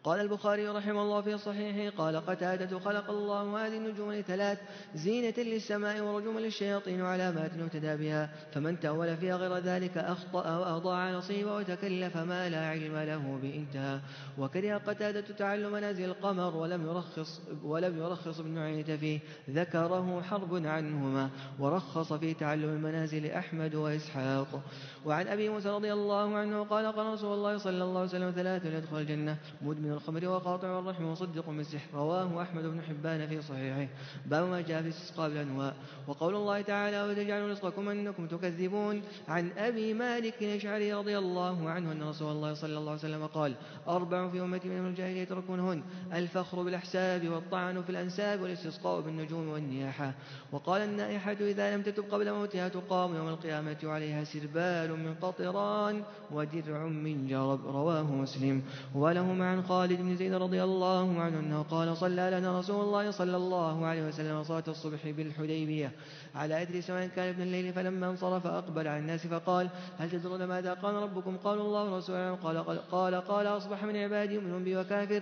قال البخاري رحمه الله في صحيحه قال قتادة خلق الله هذه النجوم لثلاث زينة للسماء ورجوما للشياطين وعلامات يهتدى بها فمن تأول فيها غير ذلك أخطأ وأضاع نصيبه وتكلف ما لا علم له بإنتهى. وكره قتادة تعلم منازل القمر ولم يرخص ولم يرخص ابن عينة فيه ذكره حرب عنهما ورخص في تعلم المنازل أحمد وإسحاق. وعن أبي موسى رضي الله عنه قال قال رسول الله صلى الله عليه وسلم ثلاثة يدخل الجنة مدمن الخمر وقاطع الرحم وصدق بالسحر رواه أحمد بن حبان في صحيحه. باب ما جاء في استسقاء بالأنواء وقول الله تعالى وتجعلوا رزقكم أنكم تكذبون. عن أبي مالك الأشعري رضي الله عنه أن رسول الله صلى الله عليه وسلم قال أربع في أمتي من الجاهلية يتركونهن. الفخر بالأحساب والطعن في الأنساب والاستسقاء بالنجوم والنياحة. وقال النائحة إذا لم تتب قبل موتها تقام يوم القيامة عليها سربال من قطران ودرع من جرب. رواه مسلم. ولهما عن خالد خالد بن زيد رضي الله عنه أنه قال صلى لنا رسول الله صلى الله عليه وسلم صلاة الصبح بالحديبية على أدري سواء كان ابن الليل فلما انصرف أقبل على الناس فقال هل تدرون ماذا قال ربكم؟ قالوا الله ورسوله قال قال, قال, قال أصبح من عبادي مؤمن بي وكافر.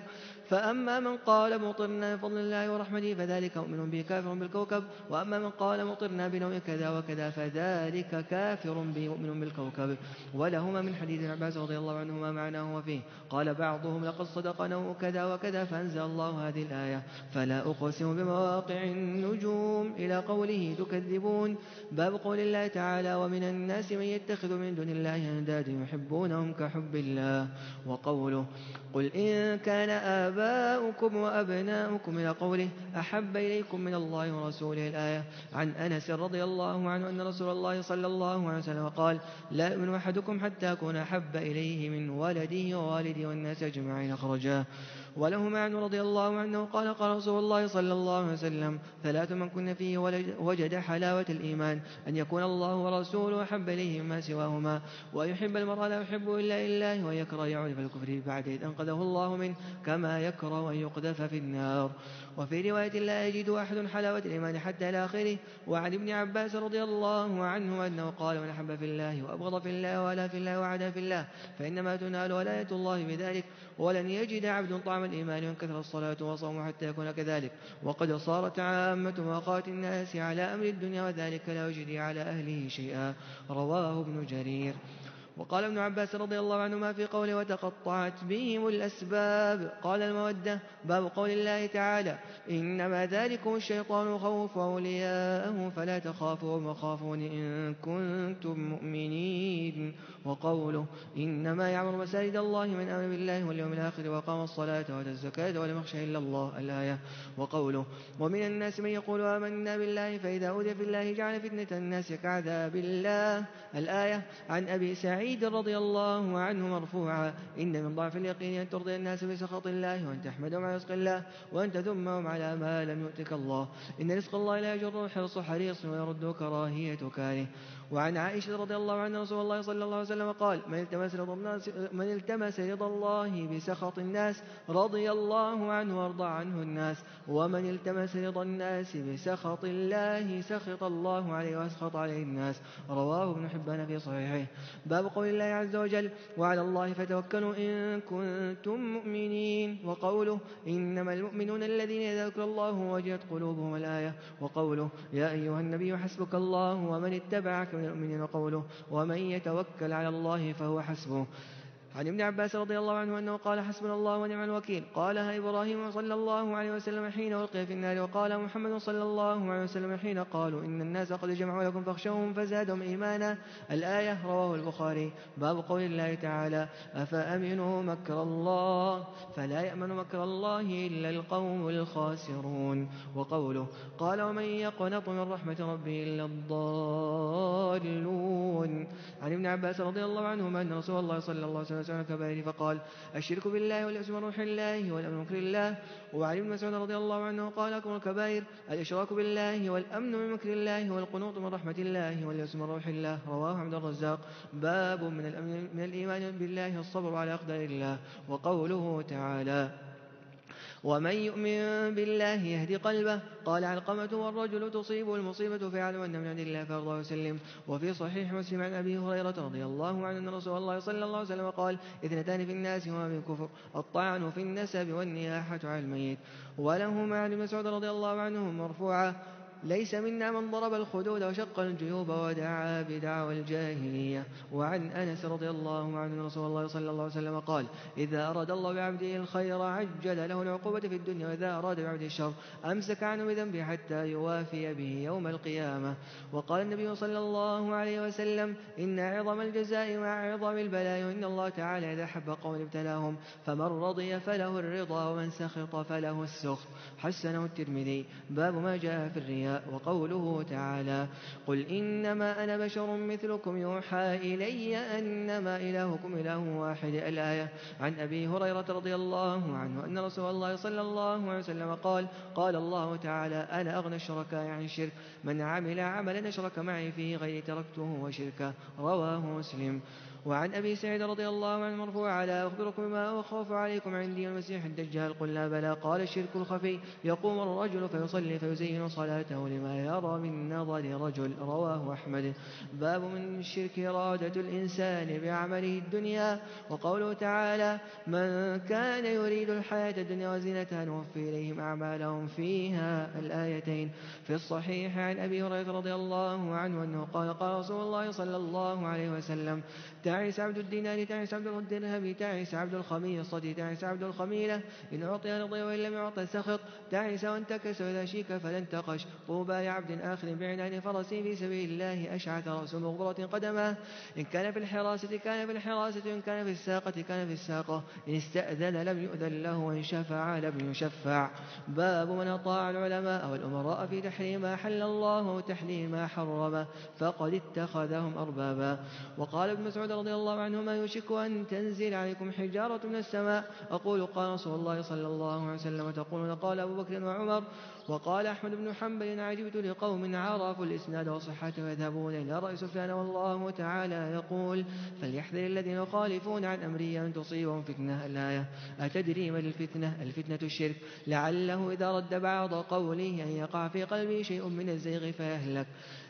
فأما من قال مطرنا بفضل الله ورحمته فذلك مؤمن به كافر بالكوكب. وأما من قال مطرنا بنوع كذا وكذا فذلك كافر به مؤمن بالكوكب. ولهما من حديث عباس رضي الله عنهما معناه وفيه. قال بعضهم لقد صدق نوع كذا وكذا فأنزل الله هذه الآية. فلا أقسم بمواقع النجوم إلى قوله تكذبون. باب قول الله تعالى ومن الناس من يتخذ من دون الله أندادا يحبونهم كحب الله. وقوله قل إن كان آباؤكم وأبناؤكم إلى قوله أحب إليكم من الله ورسوله الآية عن أنس رضي الله عنه أن رسول الله صلى الله عليه وسلم قال لا يؤمن أحدكم حتى أكون أحب إليه من ولده ووالده والناس أجمعين أخرجاه وله عنه رضي الله عنه قال قال رسول الله صلى الله عليه وسلم ثلاث من كن فيه وجد حلاوة الإيمان أن يكون الله ورسوله أحب إليه مما سواهما ويحب المرء لا يحب إلا لله ويكره يعود في الكفر بعد إذ أنقذه الله منه كما يكره أن يقذف في النار. وفي رواية لا يجد أحد حلاوة الإيمان حتى إلى آخره. وعن ابن عباس رضي الله عنه أنه قال من أحب في الله وأبغض في الله ولا في الله وعدا في الله فإنما تنال ولاية الله بذلك. ولن يجد عبد طعم الإيمان وإن كثر الصلاة وصوم حتى يكون كذلك. وقد صارت عامة واقات الناس على أمر الدنيا وذلك لا يجري على أهله شيئا. رواه ابن جرير. وقال ابن عباس رضي الله عنهما في قوله وتقطعت بهم الأسباب. قال المودة باب قول الله تعالى إنما ذلكم الشيطان خوف أولياءه فلا تخافوا وخافون إن كنتم مؤمنين. وقوله إنما يعمر مساجد الله من أمر بالله واليوم الآخر وقام الصلاة وأتى الزكاة ولم يخشى إلا الله. الآية. وقوله ومن الناس من يقول آمنا بالله فإذا أوذي في الله جعل فتنة الناس كعذاب الله. الآية. عن أبي سعيد رضي الله عنه مرفوعا. إن من ضعف اليقين أن ترضي الناس بسخط الله وأن تحمدهم على رزق الله وأن تذمهم على ما لم يؤتك الله. إن رزق الله لا يجر حرص حريص ويرد كراهية كاره وعن عائشة رضي الله عنها رسول الله صلى الله عليه وسلم قال من التمس رضا الناس من التمس رضا الله بسخط الناس رضي الله عنه وارضى عنه الناس. ومن التمس رضا الناس بسخط الله سخط الله عليه واسخط عليه الناس. رواه ابن حبان في صحيحه. باب قول الله عز وجل وعلى الله فتوكلوا إن كنتم مؤمنين. وقوله إنما المؤمنون الذين إذا ذكر الله وجلت قلوبهم الآية. وقوله يا أيها النبي حسبك الله ومن اتبعك من المؤمنين وقوله ومن يتوكل على الله فهو حسبه. عن ابن عباس رضي الله عنه أنه قال حسبنا الله ونعم الوكيل. قالها إبراهيم صلى الله عليه وسلم حين ألقي في النار. وقال محمد صلى الله عليه وسلم حين قالوا إن الناس قد جمعوا لكم فاخشوهم فزادهم إيمانا. الآية رواه البخاري. باب قول الله تعالى أفأمنوا مكر الله فلا يأمن مكر الله إلا القوم الخاسرون. وقوله قال ومن يقنط من رحمة ربه إلا الضالون. عن ابن عباس رضي الله عنهما أن رسول الله صلى الله عليه وسلم سأل الكبائر فقال الشرك بالله من روح الله والأمن مكر الله. وعن ابن مسعود رضي الله عنه قال أكبر الكبائر الإشراك بالله والأمن من مكر الله والقنوط من رحمة الله واليأس من روح الله. رواه عبد الرزاق. باب من الأمن من الإيمان بالله الصبر على أقدار الله. وقوله تعالى ومن يؤمن بالله يهدي قلبه. قال علقمة والرجل تصيب المصيبة فيعلم أن من عند الله فأرضى وسلم. وفي صحيح مسلم عن أبي هريرة رضي الله عنه أن رسول الله صلى الله عليه وسلم قال اثنتان في الناس هما من كفر الطعن في النسب والنياحة على الميت. ولهما عن مسعود رضي الله عنه مرفوعة ليس منا من ضرب الخدود وشق الجيوب ودعا بدعوى الجاهلية. وعن أنس رضي الله عنه رسول الله صلى الله عليه وسلم قال إذا أراد الله بعبده الخير عجل له العقوبة في الدنيا وإذا أراد بعبده الشر أمسك عنه بذنبه حتى يوافي به يوم القيامة. وقال النبي صلى الله عليه وسلم إن عظم الجزاء مع عظم البلاء وإن الله تعالى إذا حب قوم ابتلاهم فمن رضي فله الرضا ومن سخط فله السخط. حسنه الترمذي. باب ما جاء في الرياء وقوله تعالى قل إنما أنا بشر مثلكم يوحى إلي أنما إلهكم إله واحد. الآية عن أبي هريرة رضي الله عنه أن رسول الله صلى الله عليه وسلم قال قال الله تعالى أنا أغنى الشركاء عن الشرك؟ من عمل عملا أشرك معي فيه غير تركته وشركه. رواه مسلم. وعن أبي سعيد رضي الله عنه مرفوع ألا أخبركم بما أخاف عليكم عندي المسيح الدجال قلنا بلى قال الشرك الخفي. يقوم الرجل فيصلي فيزين صلاته لما يرى من نظر رجل. رواه أحمد. باب من الشرك إرادة الإنسان بعمله الدنيا. وقوله تعالى من كان يريد الحياة الدنيا وزينتها نوفي إليهم أعمالهم فيها الآيتين. في الصحيح عن أبي هريرة رضي الله عنه أنه قال قال رسول الله صلى الله عليه وسلم تعس عبد الدينار تعس عبد الدرهم تعس عبد الخميصة تعس عبد الخميلة. إن أعطي رضي وإن لم يعطى سخط. تعس وانتكس وإذا شيك فلن تقش. طوبى لعبد آخر بعنان فرسي في سبيل الله أشعث رأس مغبرة قدماه إن كان في الحراسة كان في الحراسة إن كان في الساقة كان في الساقة. إن استأذن لم يؤذن له وإن شفع لم يشفع. باب من أطاع العلماء والأمراء في تحريم ما حل الله وتحليل ما حرم فقد اتخذهم أربابا. وقال ابن مسعود رضي الله عنهما يوشك أن تنزل عليكم حجارة من السماء. أقول قال رسول الله صلى الله عليه وسلم تقولون قال أبو بكر وعمر وقال أحمد بن حنبل عجبت لقوم عرفوا الإسناد وصحته يذهبون إلى رأي سفيان والله تعالى يقول فليحذر الذين يخالفون عن أمره أن تصيبهم فتنة الآية. أتدري ما الفتنة؟ الفتنة الشرك. لعله إذا رد بعض قوله أن يقع في قلبه شيء من الزيغ فيهلك.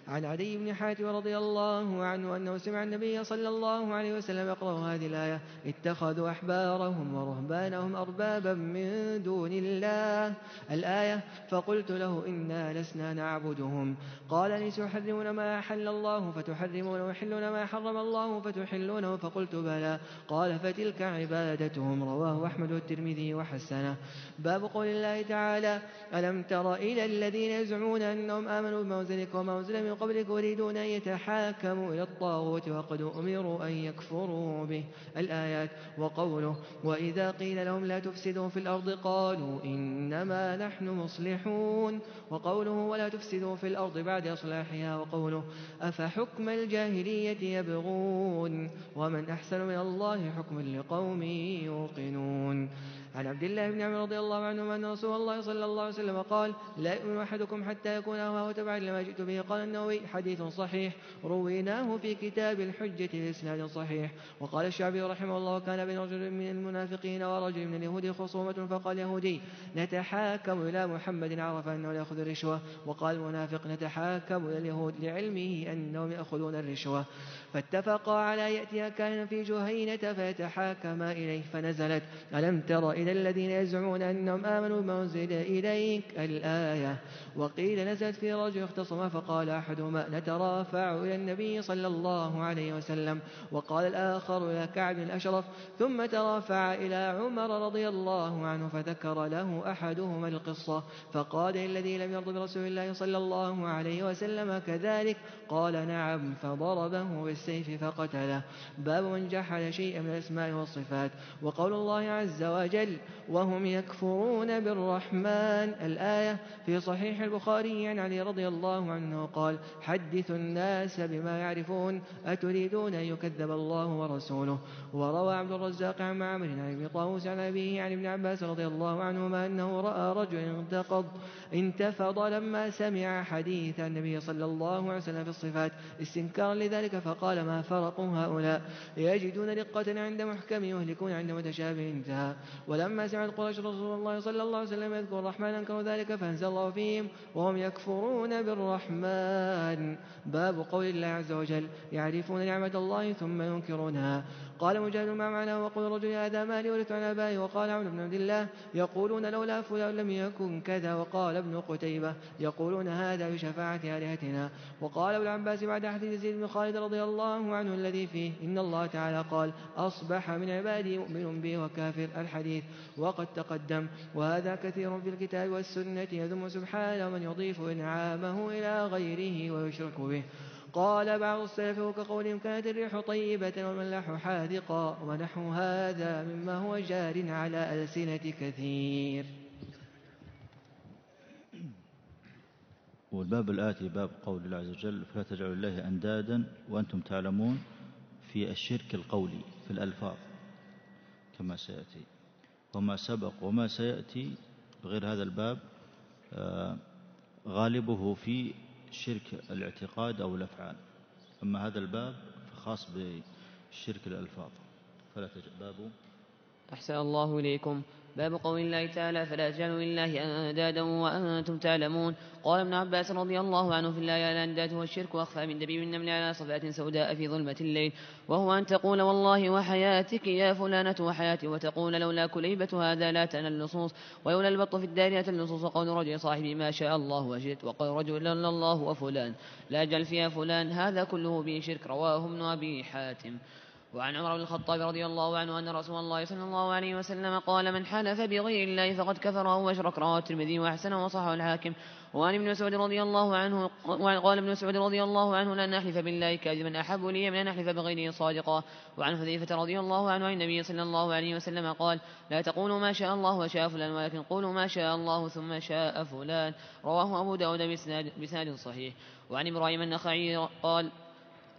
عن عدي بن حاتم رضي الله عنه أنه سمع النبي صلى الله عليه وسلم يقرأ هذه الآية اتخذوا أحبارهم ورهبانهم أربابا من دون الله. الآية فقلت له إنا لسنا نعبدهم. قال ليس يحرمون ما أحل الله فتحرمون ويحلون ما حرم الله فتحلونه؟ فقلت بلى. قال فتلك عبادتهم. رواه أحمد والترمذي وحسنه. باب قول الله تعالى ألم تر إلى الذين يزعمون أنهم آمنوا بما أنزل وما أنزل من قبلك يريدون أن يتحاكموا إلى الطاغوت وقد أمروا أن يكفروا به. الآيات وقوله وإذا قيل لهم لا تفسدوا في الأرض قالوا إنما نحن مصلحون. وقوله ولا تفسدوا في الأرض بعد إصلاحها وقوله أفحكم الجاهلية يبغون. ومن أحسن من الله حكما لقوم يوقنون. عن عبد الله بن عمر رضي الله عنهما أن رسول الله صلى الله عليه وسلم قال لا يؤمن أحدكم حتى يكون هواه تبعا لما جئت به. قال النووي حديث صحيح رويناه في كتاب الحجة بإسناد صحيح. وقال الشعبي رحمه الله كان بين رجل من المنافقين ورجل من اليهود خصومة فقال يهودي نتحاكم إلى محمد عرف أنه لا يأخذ الرشوة وقال المنافق نتحاكم إلى اليهود لعلمه أنهم يأخذون الرشوة فاتفقا على يأتي كان في جهينة فيتحاكما إليه فنزلت. ألم تر إلى الذين يزعمون أنهم آمنوا بما أنزل إليك الآية. وقيل نزلت في رجل اختصم فقال أحدهما نترافع إلى النبي صلى الله عليه وسلم. وقال الآخر إلى كعب الأشرف. ثم ترافع إلى عمر رضي الله عنه فذكر له أحدهما القصة. فقال الذي لم يرضى برسول الله صلى الله عليه وسلم كذلك؟ قال نعم. فضربه بالسيف فقتله. باب من جحد شيئا من الأسماء والصفات. وقول الله عز وجل وهم يكفرون بالرحمن. الآية في صحيح البخاري عن علي رضي الله عنه قال حدثوا الناس بما يعرفون أتريدون أن يكذب الله ورسوله؟ وروى عبد الرزاق عن معمر عن ابن طاووس عن أبيه عن ابن عباس رضي الله عنهما أنه رأى رجلا انتقض انتفض لما سمع حديث النبي صلى الله عليه وسلم في الصفات استنكارا لذلك فقال ما فرق هؤلاء؟ يجدون رقة عند محكم يهلكون عند متشابه انتهى. ولما سمعت قريش رسول الله صلى الله عليه وسلم يذكر الرحمن أنكروا ذلك فأنزل الله فيهم وهم يكفرون بالرحمن. باب قول الله عز وجل يعرفون نعمة الله ثم ينكرونها. قال مجاهد ما معناه وقول الرجل هذا مالي ورثت عن آبائي وقال عمرو بن عبد الله يقولون لولا فلان لم يكن كذا. وقال ابن قتيبة يقولون هذا بشفاعة آلهتنا. وقال ابو العباس بعد حديث زيد بن خالد رضي الله عنه الذي فيه إن الله تعالى قال أصبح من عبادي مؤمن بي وكافر الحديث. وقد تقدم وهذا كثير في الكتاب والسنة يذم سبحانه من يضيف إنعامه إلى غيره ويشرك به. قال بعض السلف كقولهم كانت الريح طيبة والملاح حاذقا ونحو هذا مما هو جار على ألسنة كثير. والباب الآتي باب قول الله عز وجل فلا تجعلوا الله أندادا وأنتم تعلمون في الشرك القولي في الألفاظ كما سيأتي. وما سبق وما سيأتي غير هذا الباب آه، غالبه في شرك الاعتقاد أو الأفعال. أما هذا الباب فخاص بشرك الألفاظ. فلا تجعل باب. أحسن الله إليكم. باب قول الله تعالى فلا تجعلوا لله أندادا وأنتم تعلمون. قال ابن عباس رضي الله عنه في الآية الأنداد هو الشرك وأخفى من دبيب النمل على صفات سوداء في ظلمة الليل. وهو أن تقول والله وحياتك يا فلانة وحياتي وتقول لولا كليبة هذا لا تنى النصوص. ولولا البط في الدار أتى النصوص. قول رجل صاحبي ما شاء الله وجدت وقول رجل إلا الله وفلان. لا أجل فيها فلان. هذا كله به شرك. رواه ابن أبي حاتم. وعن عمر بن الخطاب رضي الله عنه أن رسول الله صلى الله عليه وسلم قال من حلف بغير الله فقد كفر أو أشرك رواه الترمذي وأحسنه وصححه الحاكم. وعن ابن مسعود رضي الله عنه قال ابن مسعود رضي الله عنه لن نحلف بالله كاذبا أحب لي من أن نحلف بغيره صادقا وعن حذيفة رضي الله عنه عن النبي صلى الله عليه وسلم قال لا تقولوا ما شاء الله وشاء فلان ولكن قولوا ما شاء الله ثم شاء فلان رواه أبو داود بسناد صحيح. وعن إبراهيم النخعي قال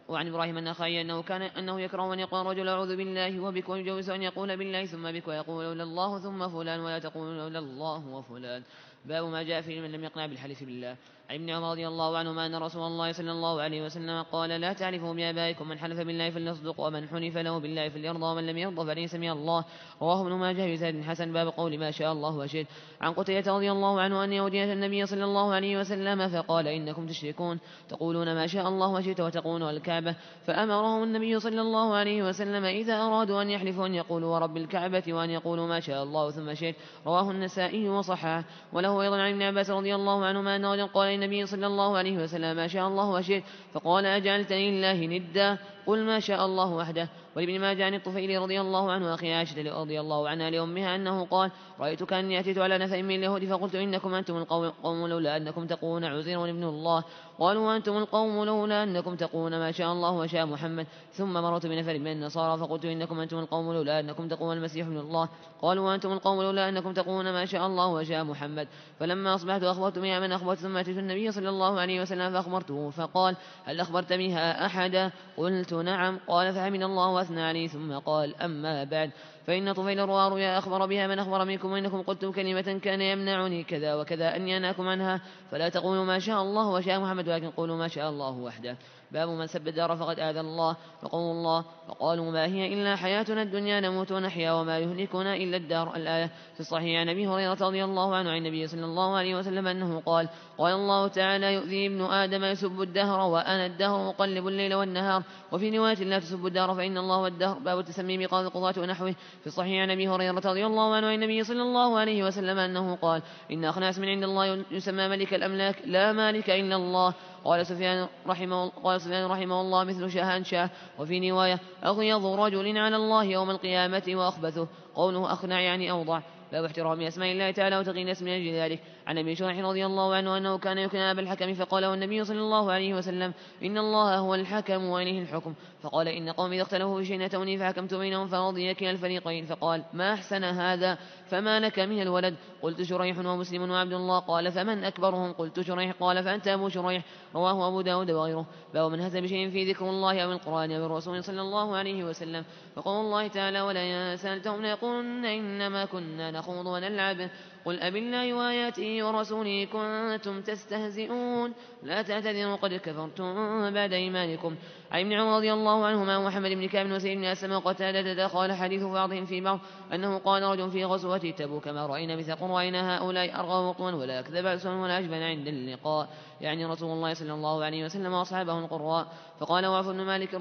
وعن إبراهيم النخعي أنه كان أنه يكره أن يقول رجل أعوذ بالله وبك ويجوز أن يقول بالله ثم بك ويقول لولا الله ثم فلان ولا تقول لولا الله وفلان. باب ما جاء في من لم يقنع بالحلف بالله. عن ابن عمر رضي الله عنهما أن رسول الله صلى الله عليه وسلم قال لا تعرفوا بآبائكم من حلف بالله فليصدق ومن حنف له بالله فليرضى ومن لم يرضى فليس من الله. رواه ابن ماجه بسند حسن. باب قول ما شاء الله وشئت. عن قتيبة رضي الله عنه أن يهودية النبي صلى الله عليه وسلم فقال إنكم تشركون. تقولون ما شاء الله وشئت وتقولون الكعبة. فأمرهم النبي صلى الله عليه وسلم إذا أرادوا أن يحلفوا أن يقولوا ورب الكعبة وأن يقولوا ما شاء الله ثم شئت. رواه النسائي وصححه. وله أيضا عن ابن عباس رضي الله عنهما أنه قال النبي صلى الله عليه وسلم ما شاء الله وشئت. فقال أجعلتني لله ندا. قل ما شاء الله وحده. ولابن ماجه عن الطفيل رضي الله عنه أخي عائشة رضي الله عنها لأمها أنه قال رأيت كأني أتيت على نفع من اليهود فقلت إنكم أنتم القوم لولا أنكم تقولون عزير ابن الله. قالوا وأنتم القوم لولا أنكم تقولون ما شاء الله وشاء محمد. ثم مررت بنفر من النصارى فقلت إنكم أنتم القوم لولا أنكم تقولون المسيح ابن الله. قالوا وأنتم القوم لولا أنكم تقولون ما شاء الله وشاء محمد. فلما أصبحت أخبرت بها من أخبرت ثم أتيت النبي صلى الله عليه وسلم فأخبرته فقال هل أخبرت بها أحدا؟ قلت نعم. قال فحمد الله وأثنى عليه. ثم قال أما بعد. فإن طفيل روى رؤيا أخبر بها من أخبر منكم وإنكم قلتم كلمة كان يمنعني كذا وكذا أني أناكم عنها فلا تقولوا ما شاء الله وشاء محمد ولكن قولوا ما شاء الله وحده. باب من سب الدار فقد آذى الله. وقول الله وقالوا ما هي إلا حياتنا الدنيا نموت ونحيا وما يهلكنا إلا الدار الآية. في الصحيح عن أبي هريرة رضي الله عنه عن النبي صلى الله عليه وسلم أنه قال قال الله تعالى يؤذي ابن آدم يسب الدهر وأنا الدهر أقلب الليل والنهار. وفي رواية لا تسب الدهر فإن الله والدهر باب التسمي بقاضي القضاة ونحوه. في الصحيح عن أبي هريرة رضي الله عنه عن النبي صلى الله عليه وسلم أنه قال إن أخناس من عند الله يسمى ملك الأملاك. لا مالك إلا الله. قال سفيان رحمه قال سفيان رحمه الله مثل شاهان شاه. وفي رواية أغيظ رجل على الله يوم القيامة وأخبثه. قوله أخنع يعني أوضع. باب احترام أسماء الله تعالى وتقين اسم أجل ذلك عن أبي شرح رضي الله عنه أنه كان يكن أبا الحكم فقال النبي صلى الله عليه وسلم إن الله هو الحكم وإليه الحكم. فقال إن قوم إذا اختلفوا في شيء أتوني فحكمت بينهم فرضي كلا الفريقين. فقال ما أحسن هذا؟ فما لك من الولد؟ قلت شريح ومسلم وعبد الله. قال فمن أكبرهم؟ قلت شريح. قال فأنت أبو شريح. رواه أبو داود وغيره. باب من هز بشيء في ذكر الله أو القرآن أو الرسول صلى الله عليه وسلم. وقول الله تعالى ولا سألتهم ليقولن إنما كنا نخوض ونلعب. قل أب الله وآياته ورسوله كنتم تستهزئون. لا تعتذروا قد كفرتم بعد إيمانكم. عن ابن عمر رضي الله عنهما ومحمد بن كعب وسيد بن أسلم وقتادة قال حديث بعضهم في بعض أنه قال رجل في غزوة تبوك كما رأينا مثل رأينا هؤلاء أرغى وطوا ولا أكذب ألسن ولا أجبن عند اللقاء. يعني رسول الله صلى الله عليه وسلم وأصحابه القراء. فقال وعف بن مالك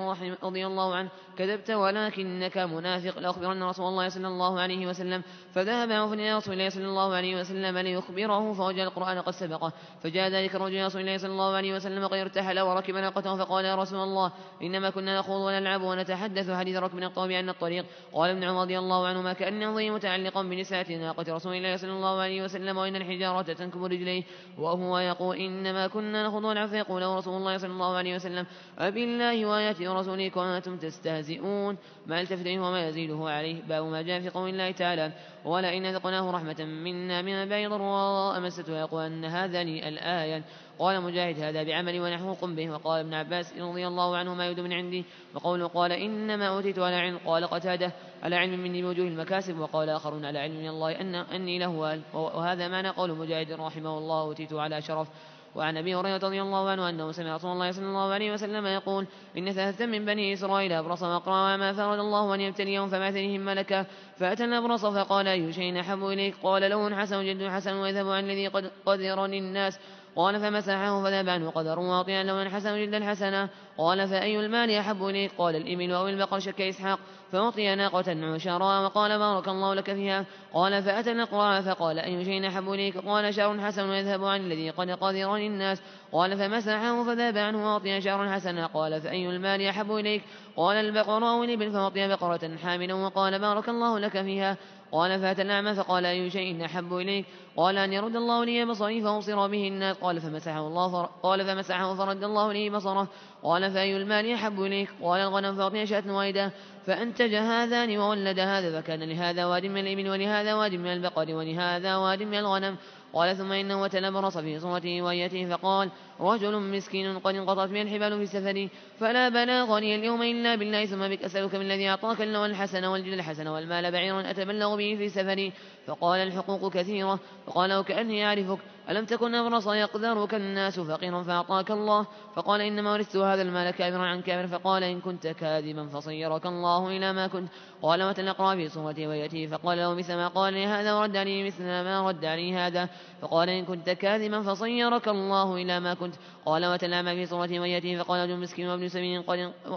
رضي الله عنه كذبت ولكنك منافق لأخبرن رسول الله صلى الله عليه وسلم. فذهب عوف إلى رسول الله صلى الله عليه وسلم ليخبره فوجد القرآن قد سبقه. فجاء ذلك الرجل إلى رسول الله صلى الله عليه وسلم قد ارتحل وركب ناقته فقال يا رسول الله إنما كنا نخوض ونلعب ونتحدث. حديث ركب نقطه بأن الطريق؟ قال ابن عمر رضي الله عنهما كأن يمضي متعلقا بنساء ناقة رسول الله صلى الله عليه وسلم وإن الحجارة تنكب رجليه. وهو يقول إنما كنا نخوض ونلعب فيقول رسول الله صلى الله عليه وسلم أبي الله وآياته ورسوله كنتم تستهزئون. ما التفت وما يزيده عليه؟ باب ما جاء في قول الله تعالى ولئن ذقناه رحمة منا من بعيد ضراء مسته يقول أن هذا الآية. قال مجاهد هذا بعمل ونحو قم به. وقال ابن عباس رضي الله عنه ما يد من عندي. وقوله قال إنما أوتيت على علم. قال قتادة على علم مني بوجوه المكاسب. وقال آخرون على علم من الله أن أني له وهذا معنى قول مجاهد رحمه الله. أوتيت على شرف. وعن أبي هريرة رضي الله عنه أنه سمع رسول الله صلى الله عليه وسلم يقول إن ثلاثة من بني إسرائيل أبرص وأقرأ وما فرض الله أن يبتليهم فبعث اليهم ملكا فأتى الأبرص فقال اي شيء أحب إليك؟ قال لون حسن جد حسن ويذهب عن الذي قد قدرني الناس. قال فمسحه عنه قدر واطيا لون حسن جدا حسنا قال فأي المال أحب إليك؟ قال الإبل أو البقر شك إسحاق. فأعطي ناقة عشرا وقال بارك الله لك فيها. قال فأتى الأقرى فقال أي شيء أحب إليك؟ قال شعر حسن يذهب عن الذي قد قدرني الناس. قال فمسحه فذهب عنه وأعطي شعرا حسنا قال فأي المال أحب إليك؟ قال البقر أو الإبل. فأعطي بقرة حاملا وقال بارك الله لك فيها. قال فأتى الأعمى فقال أي شيء أحب إليك؟ قال أن يرد الله لي بصري فأبصر به الناس. قال فمسحه الله فر... قال فمسحه فرد الله لي بصره. قال فأي المال أحب إليك؟ قال الغنم فأعطي شاة واحدة فأنتج هذان وولد هذا فكان لهذا واد من الإبل ولهذا واد من البقر ولهذا واد من الغنم. قال ثم إنه تنبرص في صورته وهيته فقال رجل مسكين قد انقطعت من الحبال في سفري فلا بلاغ لي اليوم إلا بالله ثم بك أسألك من الذي أعطاك اللون الحسن والجل الحسن والمال بعيرا أتبلغ به في سفري فقال الحقوق كثيرة فقال وكأني أعرفك ألم تكن أبرص يقدرك الناس فقيرا فأعطاك الله؟ فقال إنما ورثت هذا المال كابرا عن كابر فقال إن كنت كاذبا فصيرك الله إلى ما كنت. قال وتلقى في صورته ويأتيه فقال له مثل ما قال لي هذا ورد عليه مثل ما رد عليه هذا. فقال إن كنت كاذبا فصيرك الله إلى ما كنت. قال وتلامى في صورته ويأتيه فقال رجل مسكين وابن سبيل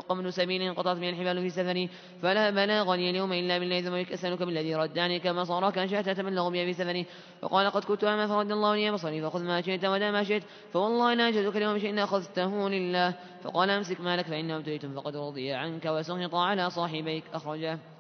قبل سبيل قطعت من الحبال في سفري. فلا بلاغ لي اليوم إلا بالله ثم أسألك بالذي رد عنك ما صارك أن شئت تبلغ بي في سفري. فقال قد كنت أعمى فرد الله لي بصري فخذ ما شئت ودع ما شئت فوالله لا أجدك اليوم شيء أخذته لله. فقال أمسك مالك فإنه ابتليتم فقد رضي عنك وسخط على صاحبيك أخرجه.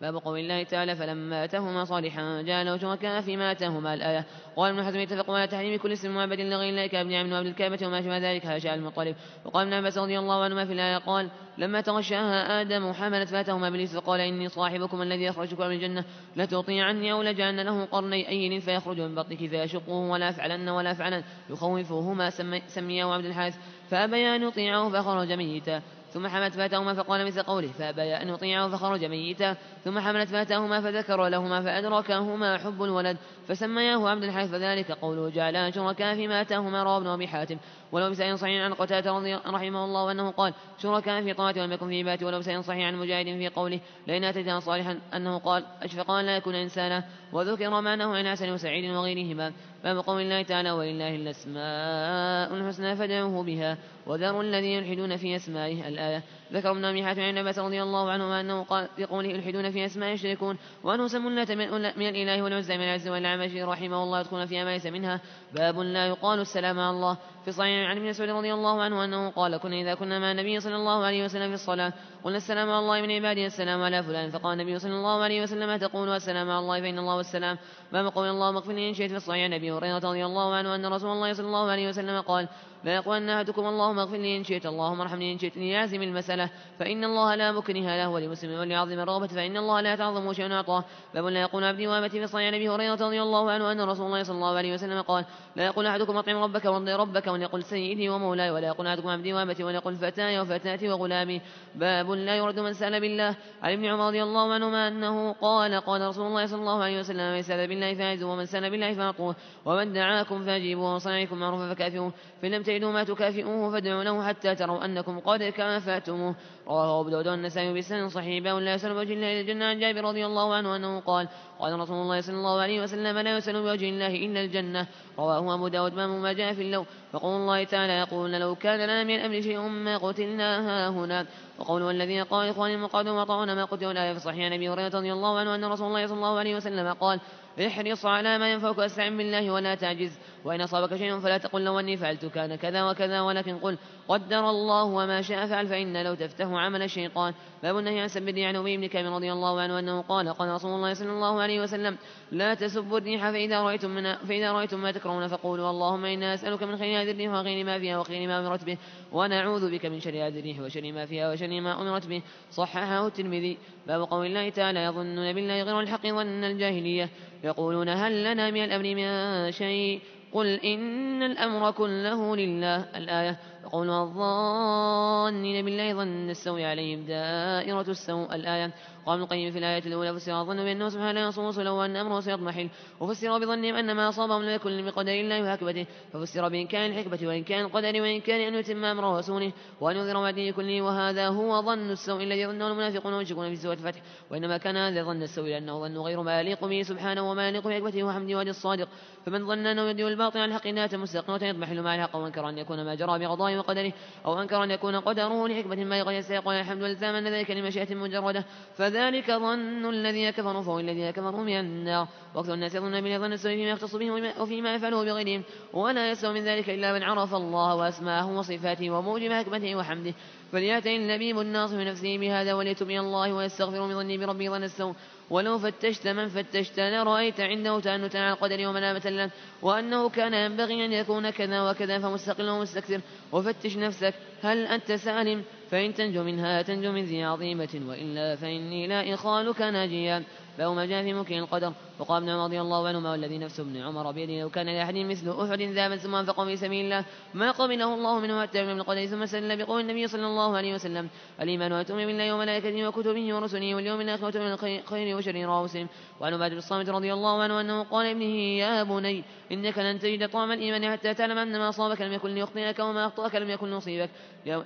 باب قول الله تعالى فلما آتاهما صالحا جعله شركاء فيما آتاهما الآية. قال ابن حزم يتفق على تحريم كل اسم معبد لغير الله كابن عمرو وابن الكعبة وما شابه ذلك هاشا المطلب. وقال ابن عباس رضي الله عنهما في الآية قال لما تغشاها آدم حملت فاتهما ابليس فقال إني صاحبكم الذي أخرجكم من الجنة لتطيعني أو لجعلن له قرني اين فيخرج من بطنك فيشقه ولا افعلن ولا افعلن يخوفهما سمياه عبد الحارث. فابيا أن يطيعه فخرج ميتا. ثم حملت فاتهما فقال مثل قوله فأبى أن يطيعه فخرج ميتا. ثم حملت فاتهما فذكر لهما فأدركهما حب الولد فسمياه عبد الحارث فذلك قوله جعل شركاء فيما أتاهما رواه ابن أبي حاتم. ولو بسائل صحيح عن قتادة رضي رحمه الله أنه قال شركاء في طاعته ولم يكن في بات ولو بسائل صحيح عن مجاهد في قوله لئن أتيتنا صالحا أنه قال أشفق أن لا يكون إنسانا. وذكر معناه عن حسن وسعيد وغيرهما باب قول الله تعالى ولله الأسماء الحسنى فادعوه بها. وذروا الذين يلحدون في أسمائه. الآية ذكر ابن أبي حاتم عن عباس رضي الله عنهما أنه قال في قوله يلحدون في أسماء يشركون. وأنه اللات من الإله والعزى من العز والعمش رحمه الله يدخلون فيها ما ليس منها. باب لا يقال السلام على الله. في صحيح عن ابن مسعود رضي الله عنه أنه قال كنا إذا كنا مع النبي صلى الله عليه وسلم في الصلاة قلنا السلام على الله من عباده السلام على فلان. فقال النبي صلى الله عليه وسلم تقول السلام على الله فإن الله والسلام. باب قول الله اغفر لي إن شئت في الصحيح عن أبي هريرة رضي الله عنه أن رسول الله صلى الله عليه وسلم قال لا يقول أحدكم اللهم اغفر لي إن شئت اللهم ارحمني إن شئت ليعزم المسألة فإن الله لا مكره له ولمسلم وليعظم الرغبة فإن الله لا تعظم شيئا أعطاه باب لا يقول عبدي وأمتي في صحيح أبي هريرة رضي الله عنه أن رسول الله صلى الله عليه وسلم قال لا يقول أحدكم أطعم ربك وارضي ربك وليقل سيدي ومولاي ولا يقول أحدكم عبدي وأمتي وليقل فتاي وفتاتي وغلامي. باب لا يرد من سأل بالله. عن ابن عمر رضي الله عنهما أنه قال قال رسول الله صلى الله عليه وسلم من سأل بالله فاعزوا ومن سأل بالله فأعطوه. ومن دعاكم فاجيبوا ومن صنعكم معروفا فكافئوه. فإن لم تجدوا ما تكافئوه فادعوا له حتى تروا أنكم قد كافأتموه. رواه أبو داود والنسائي بسند صحيح. باب لا يسأل بوجه الله إلى الجنة. عن جابر رضي الله عنه أنه قال قال رسول الله صلى الله عليه وسلم لا يسأل بوجه الله إلا الجنة. رواه أبو داود. باب ما جاء في اللو وقول الله تعالى يقول لو كان لنا من الأمر شيء ما قتلنا هنا وقوله الذين قال إخواني المقعدون وطعون ما قتلوا. الآية في صحيح نبي هريرة رضي الله عنه أن رسول الله صلى الله عليه وسلم قال احرص على ما ينفعك واستعن بالله ولا تعجز. وإن أصابك شيء فلا تقل لو أني فعلت كان كذا وكذا ولكن قل قدر الله وما شاء فعل فإن لو تفتح عمل الشيطان. باب النهي عن سب الريح عن أبي بن كعب رضي الله عنه أنه قال قال رسول الله صلى الله عليه وسلم لا تسبوا الريح فإذا رأيتم من فإذا رأيتم ما تكرهون فقولوا اللهم إنا نسألك من خير هذه الريح وخير ما فيها وخير ما أمرت به ونعوذ بك من شر هذه الريح وشر ما فيها وشر ما أمرت به. صححه الترمذي. باب قول الله تعالى يظنون بالله غير الحق ظن الجاهلية يقولون هل لنا من الأمر من شيء؟ قل إن الأمر كله لله. الآية. يقول الظانين بالله ظن السوء عليهم دائرة السوء الآية. قال ابن القيم في الآية الأولى فسر الظن بأنه سبحانه يصوص لو أن أمره سيضمحل وفسر بظنهم أن ما أصابهم لم يكن بقدر الله وحكمته ففسر بإمكان الحكمة وإمكان القدر وإمكان أن يتم أمره وسونه وأن يظهر وعده كله وهذا هو ظن السوء الذي يظنه المنافقون ويشركون في سورة الفتح. وإنما كان هذا ظن السوء لأنه ظن غير ما يليق به سبحانه وما يليق بحكمته وحمده وجه الصادق. فمن ظن أنه يدعو الباطل عن الحق ناتا مستقيمة يضمحل مع الحق وأنكر أن يكون ما جرى بقضائه وقدره أو أنكر أن يكون قدره لحكمة ما قد يستحق الحمد والزام ذلك لمشيئة مجردة. فذلك ظن الذين كفروا فهو الذين كفروا من النار. وأكثر الناس يظن من ظن السوء فيما يختص بهم وفيما يفعله بغيرهم. ولا يسوى من ذلك إلا من عرف الله وأسماءه وصفاته وموجب حكمته وحمده. فليأتي اللبيب الناصف نفسه بهذا وليتب إلى الله ويستغفر من ظنه بربه ظن السوء. ولو فتشت من فتشت لرأيت عنده تأنتا على القدر وملامة له وأنه كان ينبغي أن يكون كذا وكذا فمستقل ومستكثر. وفتش نفسك هل أنت سالم؟ فإن تنجو منها تنجو من ذي عظيمة وإلا فإني لا إخالك ناجيا. باب ما جاء في ممكن القدر وقال ابن رضي الله عنهما والذي نفس ابن عمر بيده لو كان لأحد مثل أحد ذهبا ثم أنفقه في سبيل الله ما قبله الله منه حتى من القدر ثم سل بقول النبي صلى الله عليه وسلم الإيمان أن تؤمن بالله وملائكته وكتبه ورسله واليوم الآخر وتؤمن الخير وشر رواه مسلم وعن عباد الصامت رضي الله عنه أنه قال ابنه يا بني إنك لن تجد طعم الإيمان حتى تعلم أن ما أصابك لم يكن ليخطئك وما أخطأك لم يكن ليصيبك.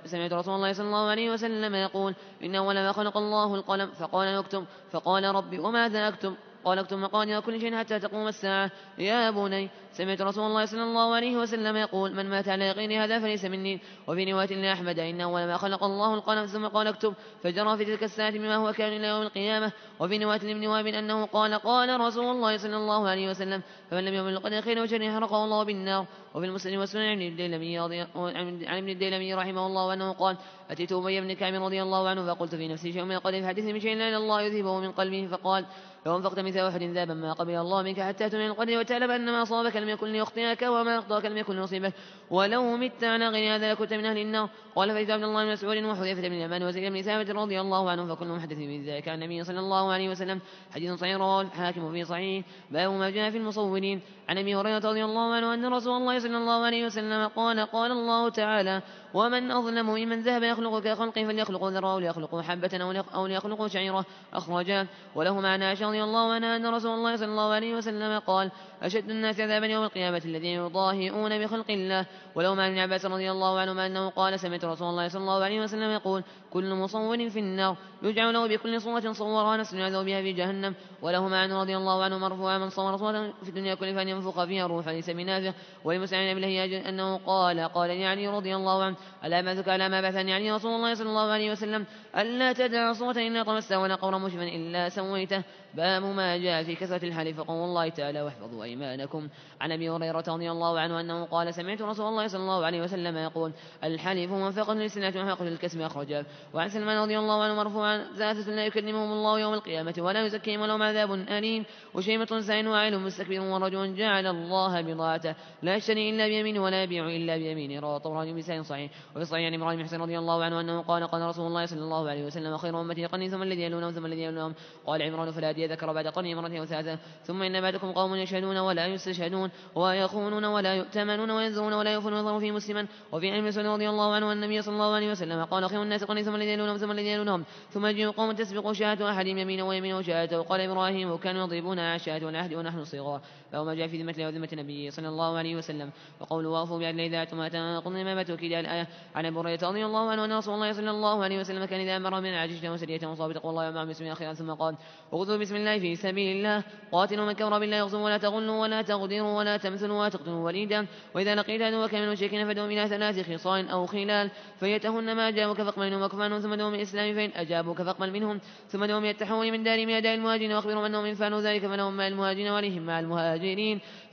سمعت رسول الله صلى الله عليه وسلم يقول إن أول ما خلق الله القلم فقال اكتب فقال ربي وماذا أكتب؟ قال اكتب مقادير كل شيء حتى تقوم الساعة. يا بني سمعت رسول الله صلى الله عليه وسلم يقول من مات على يقين هذا فليس مني. وفي رواية لأحمد إن أول ما خلق الله القلم ثم قال اكتب. فجرى في تلك الساعة بما هو كان إلى يوم القيامة. وفي رواية لابن وهب أنه قال قال رسول الله صلى الله عليه وسلم فمن لم يؤمن القدر خير وشر حرقه الله بالنار. وفي المسلم والسنن عن الديلمي عن ابن الديلمي رحمه الله أنه قال أتيت أبي بن كعب رضي الله عنه فقلت في نفسي شيء من القدر فحدثني من شيء لا إلا الله يذهبه من قلبه. فقال لو انفقت مثل أحد ذابا ما قبل الله منك حتى تؤمن القدر وتعلم أن ما أصابك لم يكن ليخطئك وما أخطأك لم يكن ليصيبك ولو مت على غير هذا لكنت من أهل النار. قال فإذا عبد الله بن مسعود وحذيفة بن اليمان وزيد بن ثابت رضي الله عنهم فكلهم حدثوا بذلك عن النبي صلى الله عليه وسلم. حديث صحيح رواه الحاكم في صحيح. باب ما جاء في المصورين. عن أبي هريرة رضي الله عنه أن رسول الله صلى الله عليه وسلم قال قال الله تعالى ومن أظلم ممن ذهب يخلق كخلقه فليخلق ذرة أو ليخلق حبة أو ليخلق شعيرة أخرجا وله معنى عائشة رضي الله عنها أن رسول الله صلى الله عليه وسلم قال أشد الناس عذابا يوم القيامة الذين يضاهئون بخلق الله ولو معنى ابن عباس رضي الله عنهما أنه قال سمعت رسول الله صلى الله عليه وسلم يقول كل مصور في النار يجعل له بكل صورة صورها نفس يعذب بها في جهنم. وله معنى رضي الله عنه مرفوعا من صور صورة في الدنيا كل فان ينفخ فيها الروح ليس بنافع. ولمسلم بن أنه قال قال يعني رضي الله عنه ألا ما ذكر على ما بعثني يعني رسول الله صلى الله عليه وسلم. ألا تدع صوتا إلا طمسته ولا قورا مشفا إلا سويته. باب ما جاء في كثرة الحلف. قول الله تعالى واحفظوا أيمانكم. عن أبي هريرة رضي الله عنه أنه قال سمعت رسول الله صلى الله عليه وسلم يقول الحلف منفق للسنة ومنفق للكسب أخرجه وعن سلمان رضي الله عنه مرفوعا ثلاثة لا يكلمهم الله يوم القيامة ولا يزكيهم ولهم عذاب أليم. وشيمة سائل وعيل مستكبر ورجل جعل الله بضاعته. لا يشتري إلا بيمينه ولا يبيع إلا بيمينه. رواه الطبراني بسان صحيح. وفي صحيح عن إبراهيم حسين رضي الله عنه أنه قال قال رسول الله صلى الله عليه وسلم خير أمتي قرني ثم الذي يلونهم ثم الذي يلونهم. قال عمران فلا ذكر بعد قرني مرة وثلاثة. ثم إن بعدكم قوم يشهدون ولا يستشهدون ويخونون ولا يؤتمنون وينزون ولا يوفون ويظهرون في مسلما. وفي علم مسعود رضي الله عنه النبي صلى الله عليه وسلم قال خير الناس قرني ثم الذين يلونهم ثم الذين يلونهم. ثم يجيء قوم تسبق شهادة أحدهم يمينه ويمينه شهادته وقال إبراهيم وكانوا يضربون على والعهد ونحن صغار. فهو ما جاء في ذمة وذمة النبي صلى الله عليه وسلم. وقوله وافوا بعدل إذا أتم تنقضوا ما بتوكيد الآية عن أبي هريرة رضي الله عنه أن رسول الله صلى الله عليه وسلم كان إذا أمر من العجيش وسرية وصاب تقوى الله ومع بسم الله خيرا ثم قال وخذوا بسم الله في سبيل الله قاتلوا من كفر بالله يغزوا ولا تغلوا ولا تغدروا ولا تمثلوا ولا تقتلوا وليدا وإذا لقيت عدوك من المشركين فدعوا إلى ثلاث خصال أو خلال فيتهن ما أجابوك فاقبل منهم وكفانهم ثم دعوا من الإسلام فإن أجابوك فاقبل منهم ثم دعوا من من دار من أداء المهاجرين وأخبرهم أنهم إن فعلوا ذلك فلهم مع المهاجرين وليهم مع المهاجرين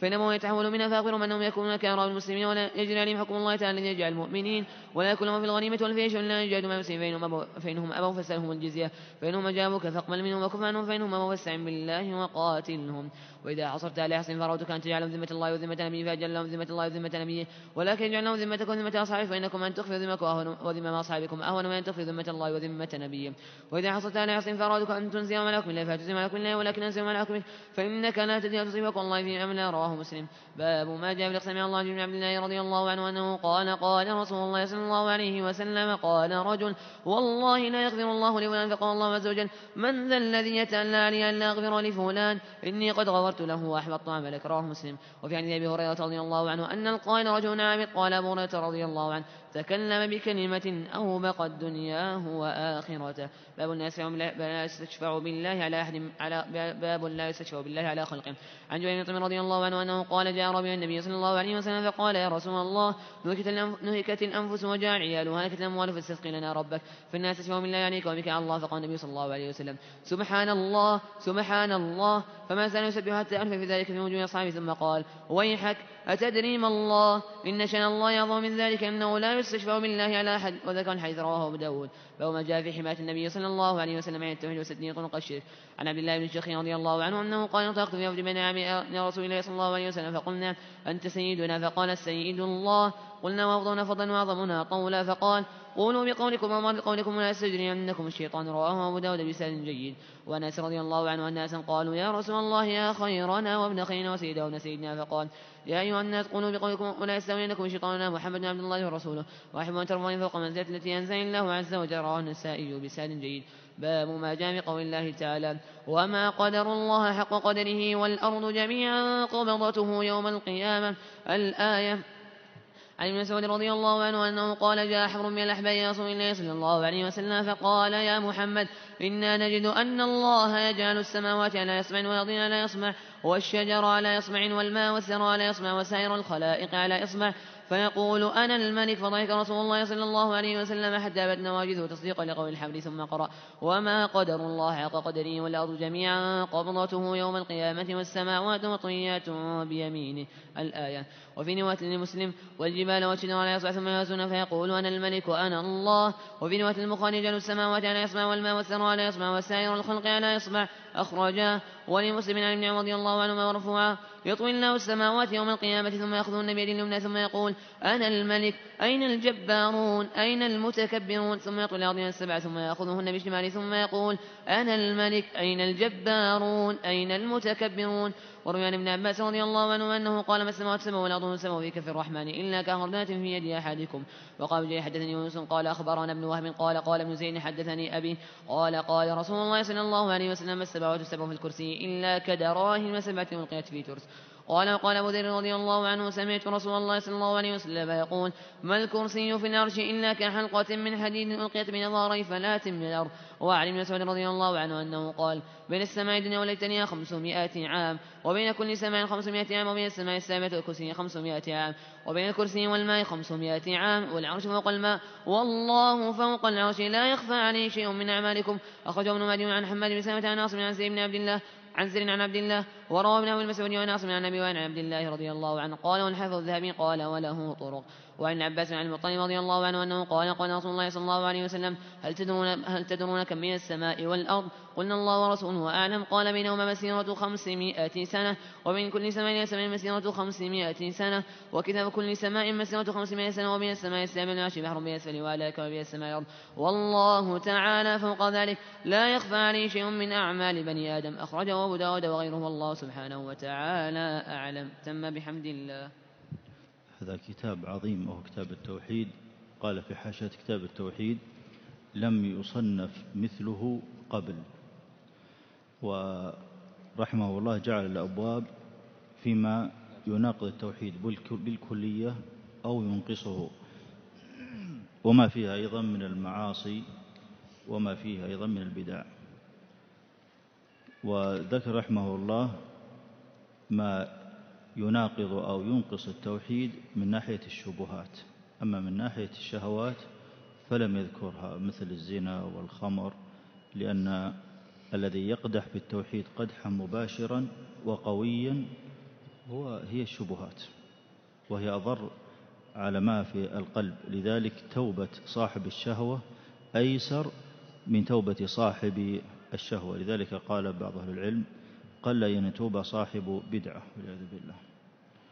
فإنما يتحول منها فأخبرهم أنهم يكونون كأعراب المسلمين ولا يجري عليهم حكم الله تعالى الذي يجعل المؤمنين ولا يكون لهم في الغنيمة والفيش ولا يجاهدوا مع المسلمين. فإنهم فإنهم أبوا فاسألهم الجزية. فإنهم أجابوك فاقبل منهم وكف عنهم فإنهم أبوا فاستعن بالله وقاتلهم. وإذا حصرت على حصن فرعوتك أن تجعلهم ذمة الله وذمة نبيه فأجل لهم ذمة الله وذمة نبيه. ولكن اجعل لهم ذمتك وذمة أصحابك فإنكم أن تخفي ذمك وذمة أصحابكم. أهون من أن تخفي ذمة الله وذمة نبيه. وإذا حصلت على حصن فرعوتك أن تنزي من حكم الله فتنزي من حكم الله ولكن أنزي من حكمه فإنك لا تدري تصيبك والله في أمن رواه مسلم. باب ما جاء في الإقسام الله بن عبد الله رضي الله عنه أنه قال قال رسول الله صلى الله عليه وسلم قال رجل والله لا يغفر الله لفلان فقال الله عز وجل من ذا الذي يتألى علي أن أغفر لفلان؟ إني قد غفرت له وأحبطت عملك رواه مسلم. وفي عن أبي هريرة رضي الله عنه أن القائل رجل عابد قال أبو هريرة رضي الله عنه تكلم بكلمة أو بقت دنياه وآخرته باب لا يستشفع بالله على أحد على باب لا يستشفع بالله على خلقه عن جبير رضي الله عنه أنه قال جاء ربي النبي صلى الله عليه وسلم فقال يا رسول الله نهكت الأنفس وجاء العيال وهلكت الأموال فاستسقي لنا ربك فالناس تشفع بالله عليك وبك على الله فقال النبي صلى الله عليه وسلم. سبحان الله سبحان الله. فما زال يسبح حتى أنف في ذلك في وجوه أصحابه ثم قال ويحك أتدري ما الله؟ إن شأن الله يعظم من ذلك أنه لا يستشفع بالله على أحد وذكر الحديث رواه أبو داود. فهو ما جاء في حماية النبي صلى الله عليه وسلم عن التوحيد وسدني طرق الشرك. عن عبد الله بن الشيخ رضي الله عنه أنه قال انطلقت في وفد بين عام رسول الله صلى الله عليه وسلم فقلنا أنت سيدنا؟ فقال السيد الله. قلنا وأفضلنا فضلا وأعظمنا قولا. فقال قولوا بقولكم وما بقولكم ولا أنكم الشيطان. رواه أبو داود بسند جيد. وأنس رضي الله عنه أن ناسا قالوا يا رسول الله يا خيرنا وابن خيرنا وسيدنا وابن سيدنا. فقال يا أيها الناس قولوا بقولكم ولا يستوينكم شيطاننا محمد عبد الله ورسوله. وأحب أن ترضوا فوق منزلة التي أنزل الله عز وجل. رواه النسائي بسند جيد. باب ما جاء بقول الله تعالى وما قدر الله حق قدره والأرض جميعا قبضته يوم القيامة. الآية عن ابن مسعود رضي الله عنه أنه قال جاء حبر من الأحباب رسول الله صلى الله عليه وسلم فقال يا محمد إنا نجد أن الله يجعل السماوات على يسمع والأرضين على يسمع والشجر على يسمع والماء والثرى على يسمع وسائر الخلائق على يسمع فيقول أنا الملك فضحك رسول الله صلى الله عليه وسلم حتى بدت نواجذه تصديقا لقول الحبل ثم قرأ وما قدر الله حق قدره والأرض جميعا قبضته يوم القيامة والسماوات مطويات بيمينه. الآية. وفي نواة لمسلم والجبال والشجر على يصبح ثم يهزون فيقول أنا الملك أنا الله. وفي نواة البخاري جل السماوات على يسمع والماء والثرى على يسمع وسائر الخلق على يسمع أخرجاه. ولمسلم عن ابن رضي الله عنهما مرفوعا يطوي الله السماوات يوم القيامة ثم يأخذهن بيد اليمنى ثم يقول أنا الملك أين الجبارون؟ أين المتكبرون؟ ثم يطوي الأرض السبع ثم يأخذهن بشماله ثم يقول أنا الملك أين الجبارون؟ أين المتكبرون؟ وروي عن ابن عباس رضي الله عنه أنه قال ما السماوات سبع والأرض سبع في كف الرحمن إلا كهردات في يد أحدكم. وقال جاي حدثني يونس قال أخبرنا ابن وهب قال قال ابن زيد حدثني أبي قال قال رسول الله صلى الله عليه وسلم السبعات السبع في الكرسي إلا كدراهم سبعة ألقيت في ترس. قال قال أبو ذر رضي الله عنه سمعت رسول الله صلى الله عليه وسلم يقول ما الكرسي في العرش إلا كحلقة من حديد ألقيت بين ظهري فلاة من الأرض. وعن مسعود رضي الله عنه أنه قال بين السماء الدنيا والتانية خمسمائة عام وبين كل سماء خمسمائة عام وبين السماء السابعة والكرسي خمسمائة عام وبين الكرسي والماء خمسمائة عام والعرش فوق الماء والله فوق العرش لا يخفى عليه شيء من أعمالكم. أخرجه ابن مهدي عن حماد بن سلمة عن عاصم عن زيد بن عبد الله عن زر عن عبد الله وروى ابن عن عاصم عن أبي وعن عبد الله رضي الله عنه قال والحافظ الذهبي قال وله طرق. وعن عباس عن المطلب رضي الله عنه أنه قال قال رسول الله صلى الله عليه وسلم هل تدرون, هل تدرون كم من السماء والأرض؟ قلنا الله ورسوله أعلم. قال بينهما مسيرة خمسمائة سنة وبين كل سماء إلى سماء مسيرة خمسمائة سنة وكتاب كل سماء مسيرة خمسمائة سنة وبين السماء السابع والعشر بحر بأسفل وعلى وبين السماء الأرض والله تعالى فوق ذلك. لا يخفى عليه شيء من أعمال بني آدم. أخرجه أبو داود وغيره. والله سبحانه وتعالى أعلم. تم بحمد الله. هذا كتاب عظيم وهو كتاب التوحيد. قال في حاشية كتاب التوحيد لم يصنف مثله قبل. ورحمه الله جعل الأبواب فيما يناقض التوحيد بالكلية أو ينقصه. وما فيها أيضا من المعاصي وما فيها أيضا من البدع. وذكر رحمه الله ما يناقض أو ينقص التوحيد من ناحية الشبهات. أما من ناحية الشهوات فلم يذكرها مثل الزنا والخمر لأن الذي يقدح بالتوحيد قدحا مباشرا وقويا هو هي الشبهات وهي أضر على ما في القلب. لذلك توبة صاحب الشهوة أيسر من توبة صاحب الشهوة. لذلك قال بعض أهل العلم قل أن يتوب صاحب بدعة والعياذ بالله.